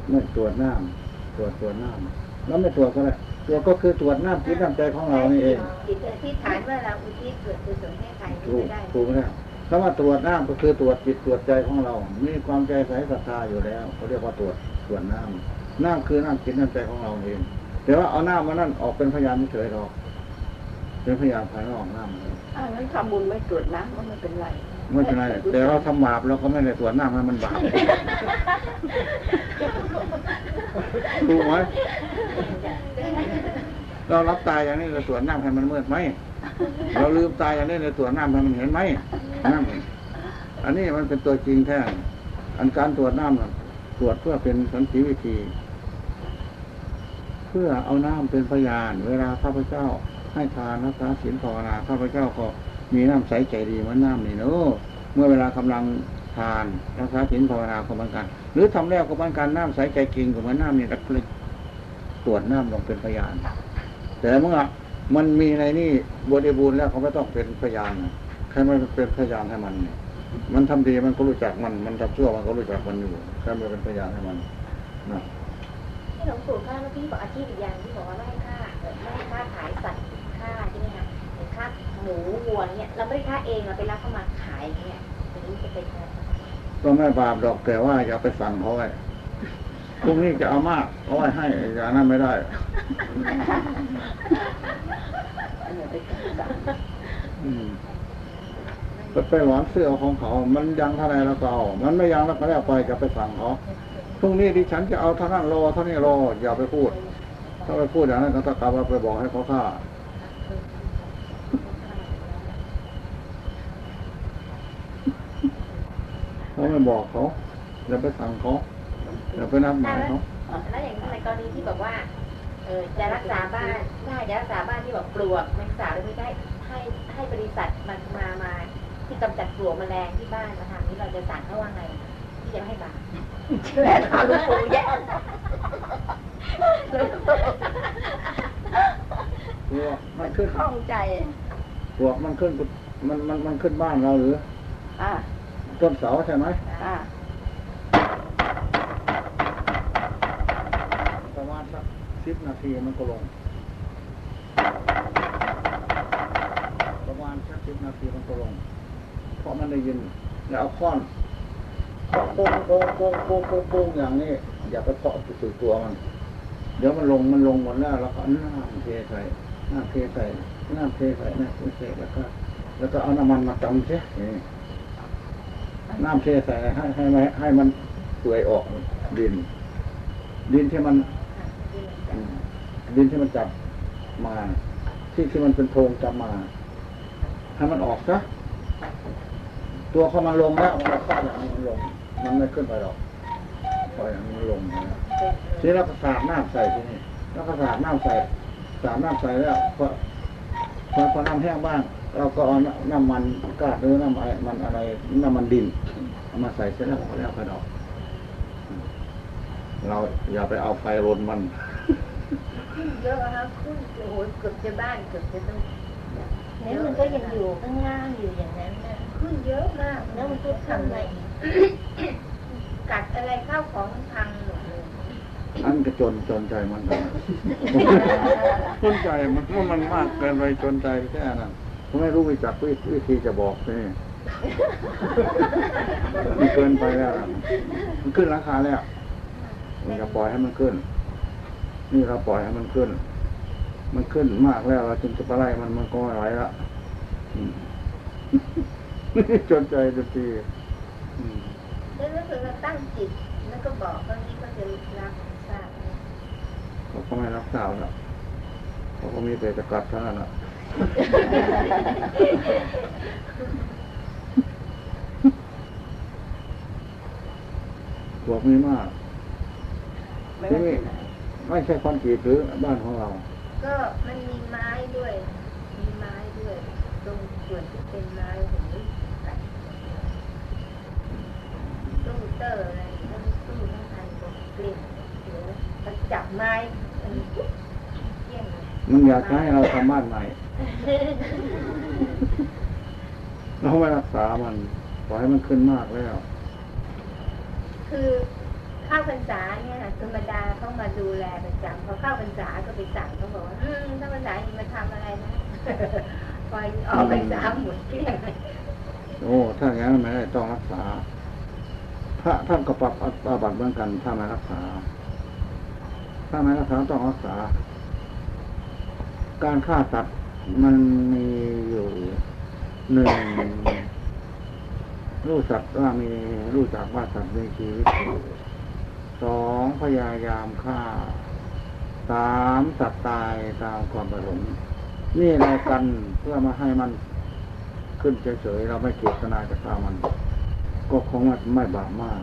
ไม่ตรวจน้ำตรวจตรวจน้ำ แล้วไม่ตรวจก็ได้ตรวจก็คือตรวจน้ำจิตน้ำใจของำเรานี่เองจิตอธิษฐานว่าเราอุทิศส่วนกุศลให้ใครถูกไม่ได้ถูกแล้วคำว่าตรวจน้ำก็คือตรวจจิตตรวจใจของเรา มีความใจใสศรัทธาอยู่แล้วเขาเรียกว่าตรวจตรวจน้ำน้ำคือน้ำจิตน้ำใจของเราเอง แต่ว่าเอาน้ำมานั่นออกเป็นพยานเฉยๆหรอก เป็นพยานภายนอกน้ำอ่างั้นทำบุญไม่ตรวจน้ำก็ไม่เป็นไร ไม่เป็นไร แต่เราทำบาปเราก็ไม่ได้ตรวจน้ำให้มันบาปถูกไหมเรารับตายอย่างนี้เราตรวจน้ำให้มันมืดไหมเราลืมตายอย่างนี้เราตรวจน้ำให้มันเห็นไหมนั่นอันนี้มันเป็นตัวจริงแท้อันการตรวจน้ำน่ะตรวจเพื่อเป็นสันติวิธี เพื่อเอาน้ำเป็นพยาน เวลาข้าพเจ้า ให้ทานรักษาศีลภาวนาข้าพเจ้าก็มีน้ำใสใจดีเหมือนน้ำนี่เนอะเมื่อเวลากำลังทานรักษาศีลภาวนาก็เหมือนกัน หรือทำแล้วก็เหมือนกันน้ำใสใจจริงก็เหมือนน้ำนี่รักเลยตรวจน้ำลงเป็นพยาน แต่เมื่อมันมีในนี่บริบูรณ์แล้วเขาไม่ต้องเป็นพยานใครไม่เป็นพยานให้มันเนี่ยมันทำดีมันก็รู้จักมัน มันทำชั่วมันก็รู้จักมันอยู่ใครไม่เป็นพยานให้มันนะที่หลวงปู่ข้าเมื่อกี้บอกอาชีพอีกอย่างที่บอกว่าไม่ให้ค่าเอ่ไม่ให้ค่าขายสัตว์ค่าใช่ไหมคะหรือค่า หมูวัวเนี่ยเราไม่ได้ค่าเองเราไปรับเข้ามาขายอย่างเนี่ยอย่างนี้จะเป็นก็ไม่บาปดอกแต่ว่าอย่าไปสั่งเขาไว้พรุ่งนี้จะเอามากเอาไว้ให้อย่างนั้นไม่ได้อย่าไปไปหวานเสื้อของเขา มันยังเท่าไรแล้วก็เอามันไม่ยังแล้วก็แล้วไปจะไปสั่งเขาพรุ่งนี้ดิฉันจะเอาเท่านั้นรอเท่านี้รออย่าไปพูด ถ้าไปพูดอย่างนั้นก็ต้องกลับมาไปบอกให้เขาฆ่า เขาไม่บอกเขาอย่าไปสั่งเขาอย่าไปนัดหมายเขาแล้วอย่างในกรณีที่บอกว่าเออจะรักษาบ้านได้จะรักษาบ้านที่บอกปลวกแมงสาบหรือไม่ได้ให้ให้บริษัทมันมามาที่กำจัดปลวกแมลงที่บ้านมาทำนี้เราจะสั่งเขาว่าไงที่จะไม่ให้บาปแม่ถามหลวงปู่แย่พวกมันขึ้นข้องใจพวกมันขึ้นกุมันมันมันขึ้นบ้านเราหรือ อ่า ต้นเสาใช่ไหมอ่าประมาณสักสิบนาทีมันก็ลง ประมาณสักสิบนาทีมันก็ลง เพราะมันได้ยินแล้วเอาค้อนเคาะโป้งโป้งโป้งโป้งโป้งโป้งอย่างนี้ อย่าไปเคาะสู่ตัวมัน เดี๋ยวมันลงมันลงหมดแล้วแล้วก็เอาน้ำเทใส่น้ำเทใส่น้ำเทใส่น้ำเทใส่แล้วก็ แล้วก็เอาน้ำมันมาตำเสีย น้ำเทใส่ให้ให้ให้ให้มันเปื่อยออกดิน ดินที่มัน ดินที่มันจับมา ที่ที่มันเป็นโพรงจับมาให้มันออกซะตัวเขามันลงแล้วเราก็อย่างมันลง มันไม่ขึ้นไปหรอกปล่อยให้มันลงนะทีนี้เราก็สาดน้ำใส่ทีนี้แล้วก็สาดน้ำใส่สาดน้ำใส่แล้วพอพอพอน้ำแห้งบ้าง เราก็เอาน้ำมันกาดหรือน้ำอะไรมันอะไรน้ำมันดินเอามาใส่เสร็จแล้วพอแล้วก็ดอกเราอย่าไปเอาไฟรนมันเยอะครับขึ้นโอ้โหเกือบจะบ้านเกือบจะต้องแล้วมันก็ยังอยู่ข้างล่างอยู่อย่างนั้นนะขึ้นเยอะมาก แล้วมันก็ทำอะไรอีกกัดอะไรข้าวของพังหมดเลยอันก็จนจนใจมันกันจนใจมันว่ามันมากเกินไปจนใจแค่นั้น ผมไม่รู้วิจักวิวิธีจะบอกนี่มันเกินไปแล้วนะมันขึ้นราคาแล้วมันจะปล่อยให้มันขึ้น นี่เราปล่อยให้มันขึ้น มันขึ้นมากแล้วเราจึงจะไปไล่มันมันก็ไม่ไหวละอืมจนใจทันทีอืมแล้วถ้าเกิดเราตั้งจิตแล้วก็บอกตอนนี้ก็จะรับทราบนะเขาก็ไม่รักษาแล้วเขาก็มีแต่จะกัดเท่านั้นแหละ บอกมีมากไม่ที่ว่านี่ที่ไหนไม่ใช่คอนกรีตหรือบ้านของเรา ก็มันมีไม้ด้วย มีไม้ด้วย ตรงส่วนที่เป็นไม้ผมไม่กัดตู้เตอร์อะไรทั้งตู้ทั้งอันก็กลิ้งเดี๋ยวมันจับไม้มันปุ๊บเที่ยงเลยมันอยากจะให้เราทำบ้านใหม่ เราไม่รักษามัน ปล่อยให้มันขึ้นมากแล้ว คือเข้าพรรษาเนี่ยค่ะธรรมดาเขามาดูแลประจำพอเข้าพรรษาก็ไปสั่งเขาบอกว่าอืมถ้าพรรษาอย่ามาทำอะไรนะพอออกพรรษาหมดเกลี้ยงเลยโอ้ถ้าอย่างนั้นไม่ได้ต้องรักษา พระท่านก็ปรับอาบัติเหมือนกัน ถ้าไม่รักษา ถ้าไม่รักษาต้องรักษา การฆ่าสัตว์ มันมีอยู่หนึ่งรู้สัตว์ว่ามีรู้จักว่าสัตว์มีชีวิตอยู่สองพยายามฆ่าสามสัตว์ตายตามความประสงค์นี่เรากันเพื่อมาให้มันขึ้นเฉยๆเราไม่เกียรตนาจะฆ่ามัน ก็คงไม่บาปมาก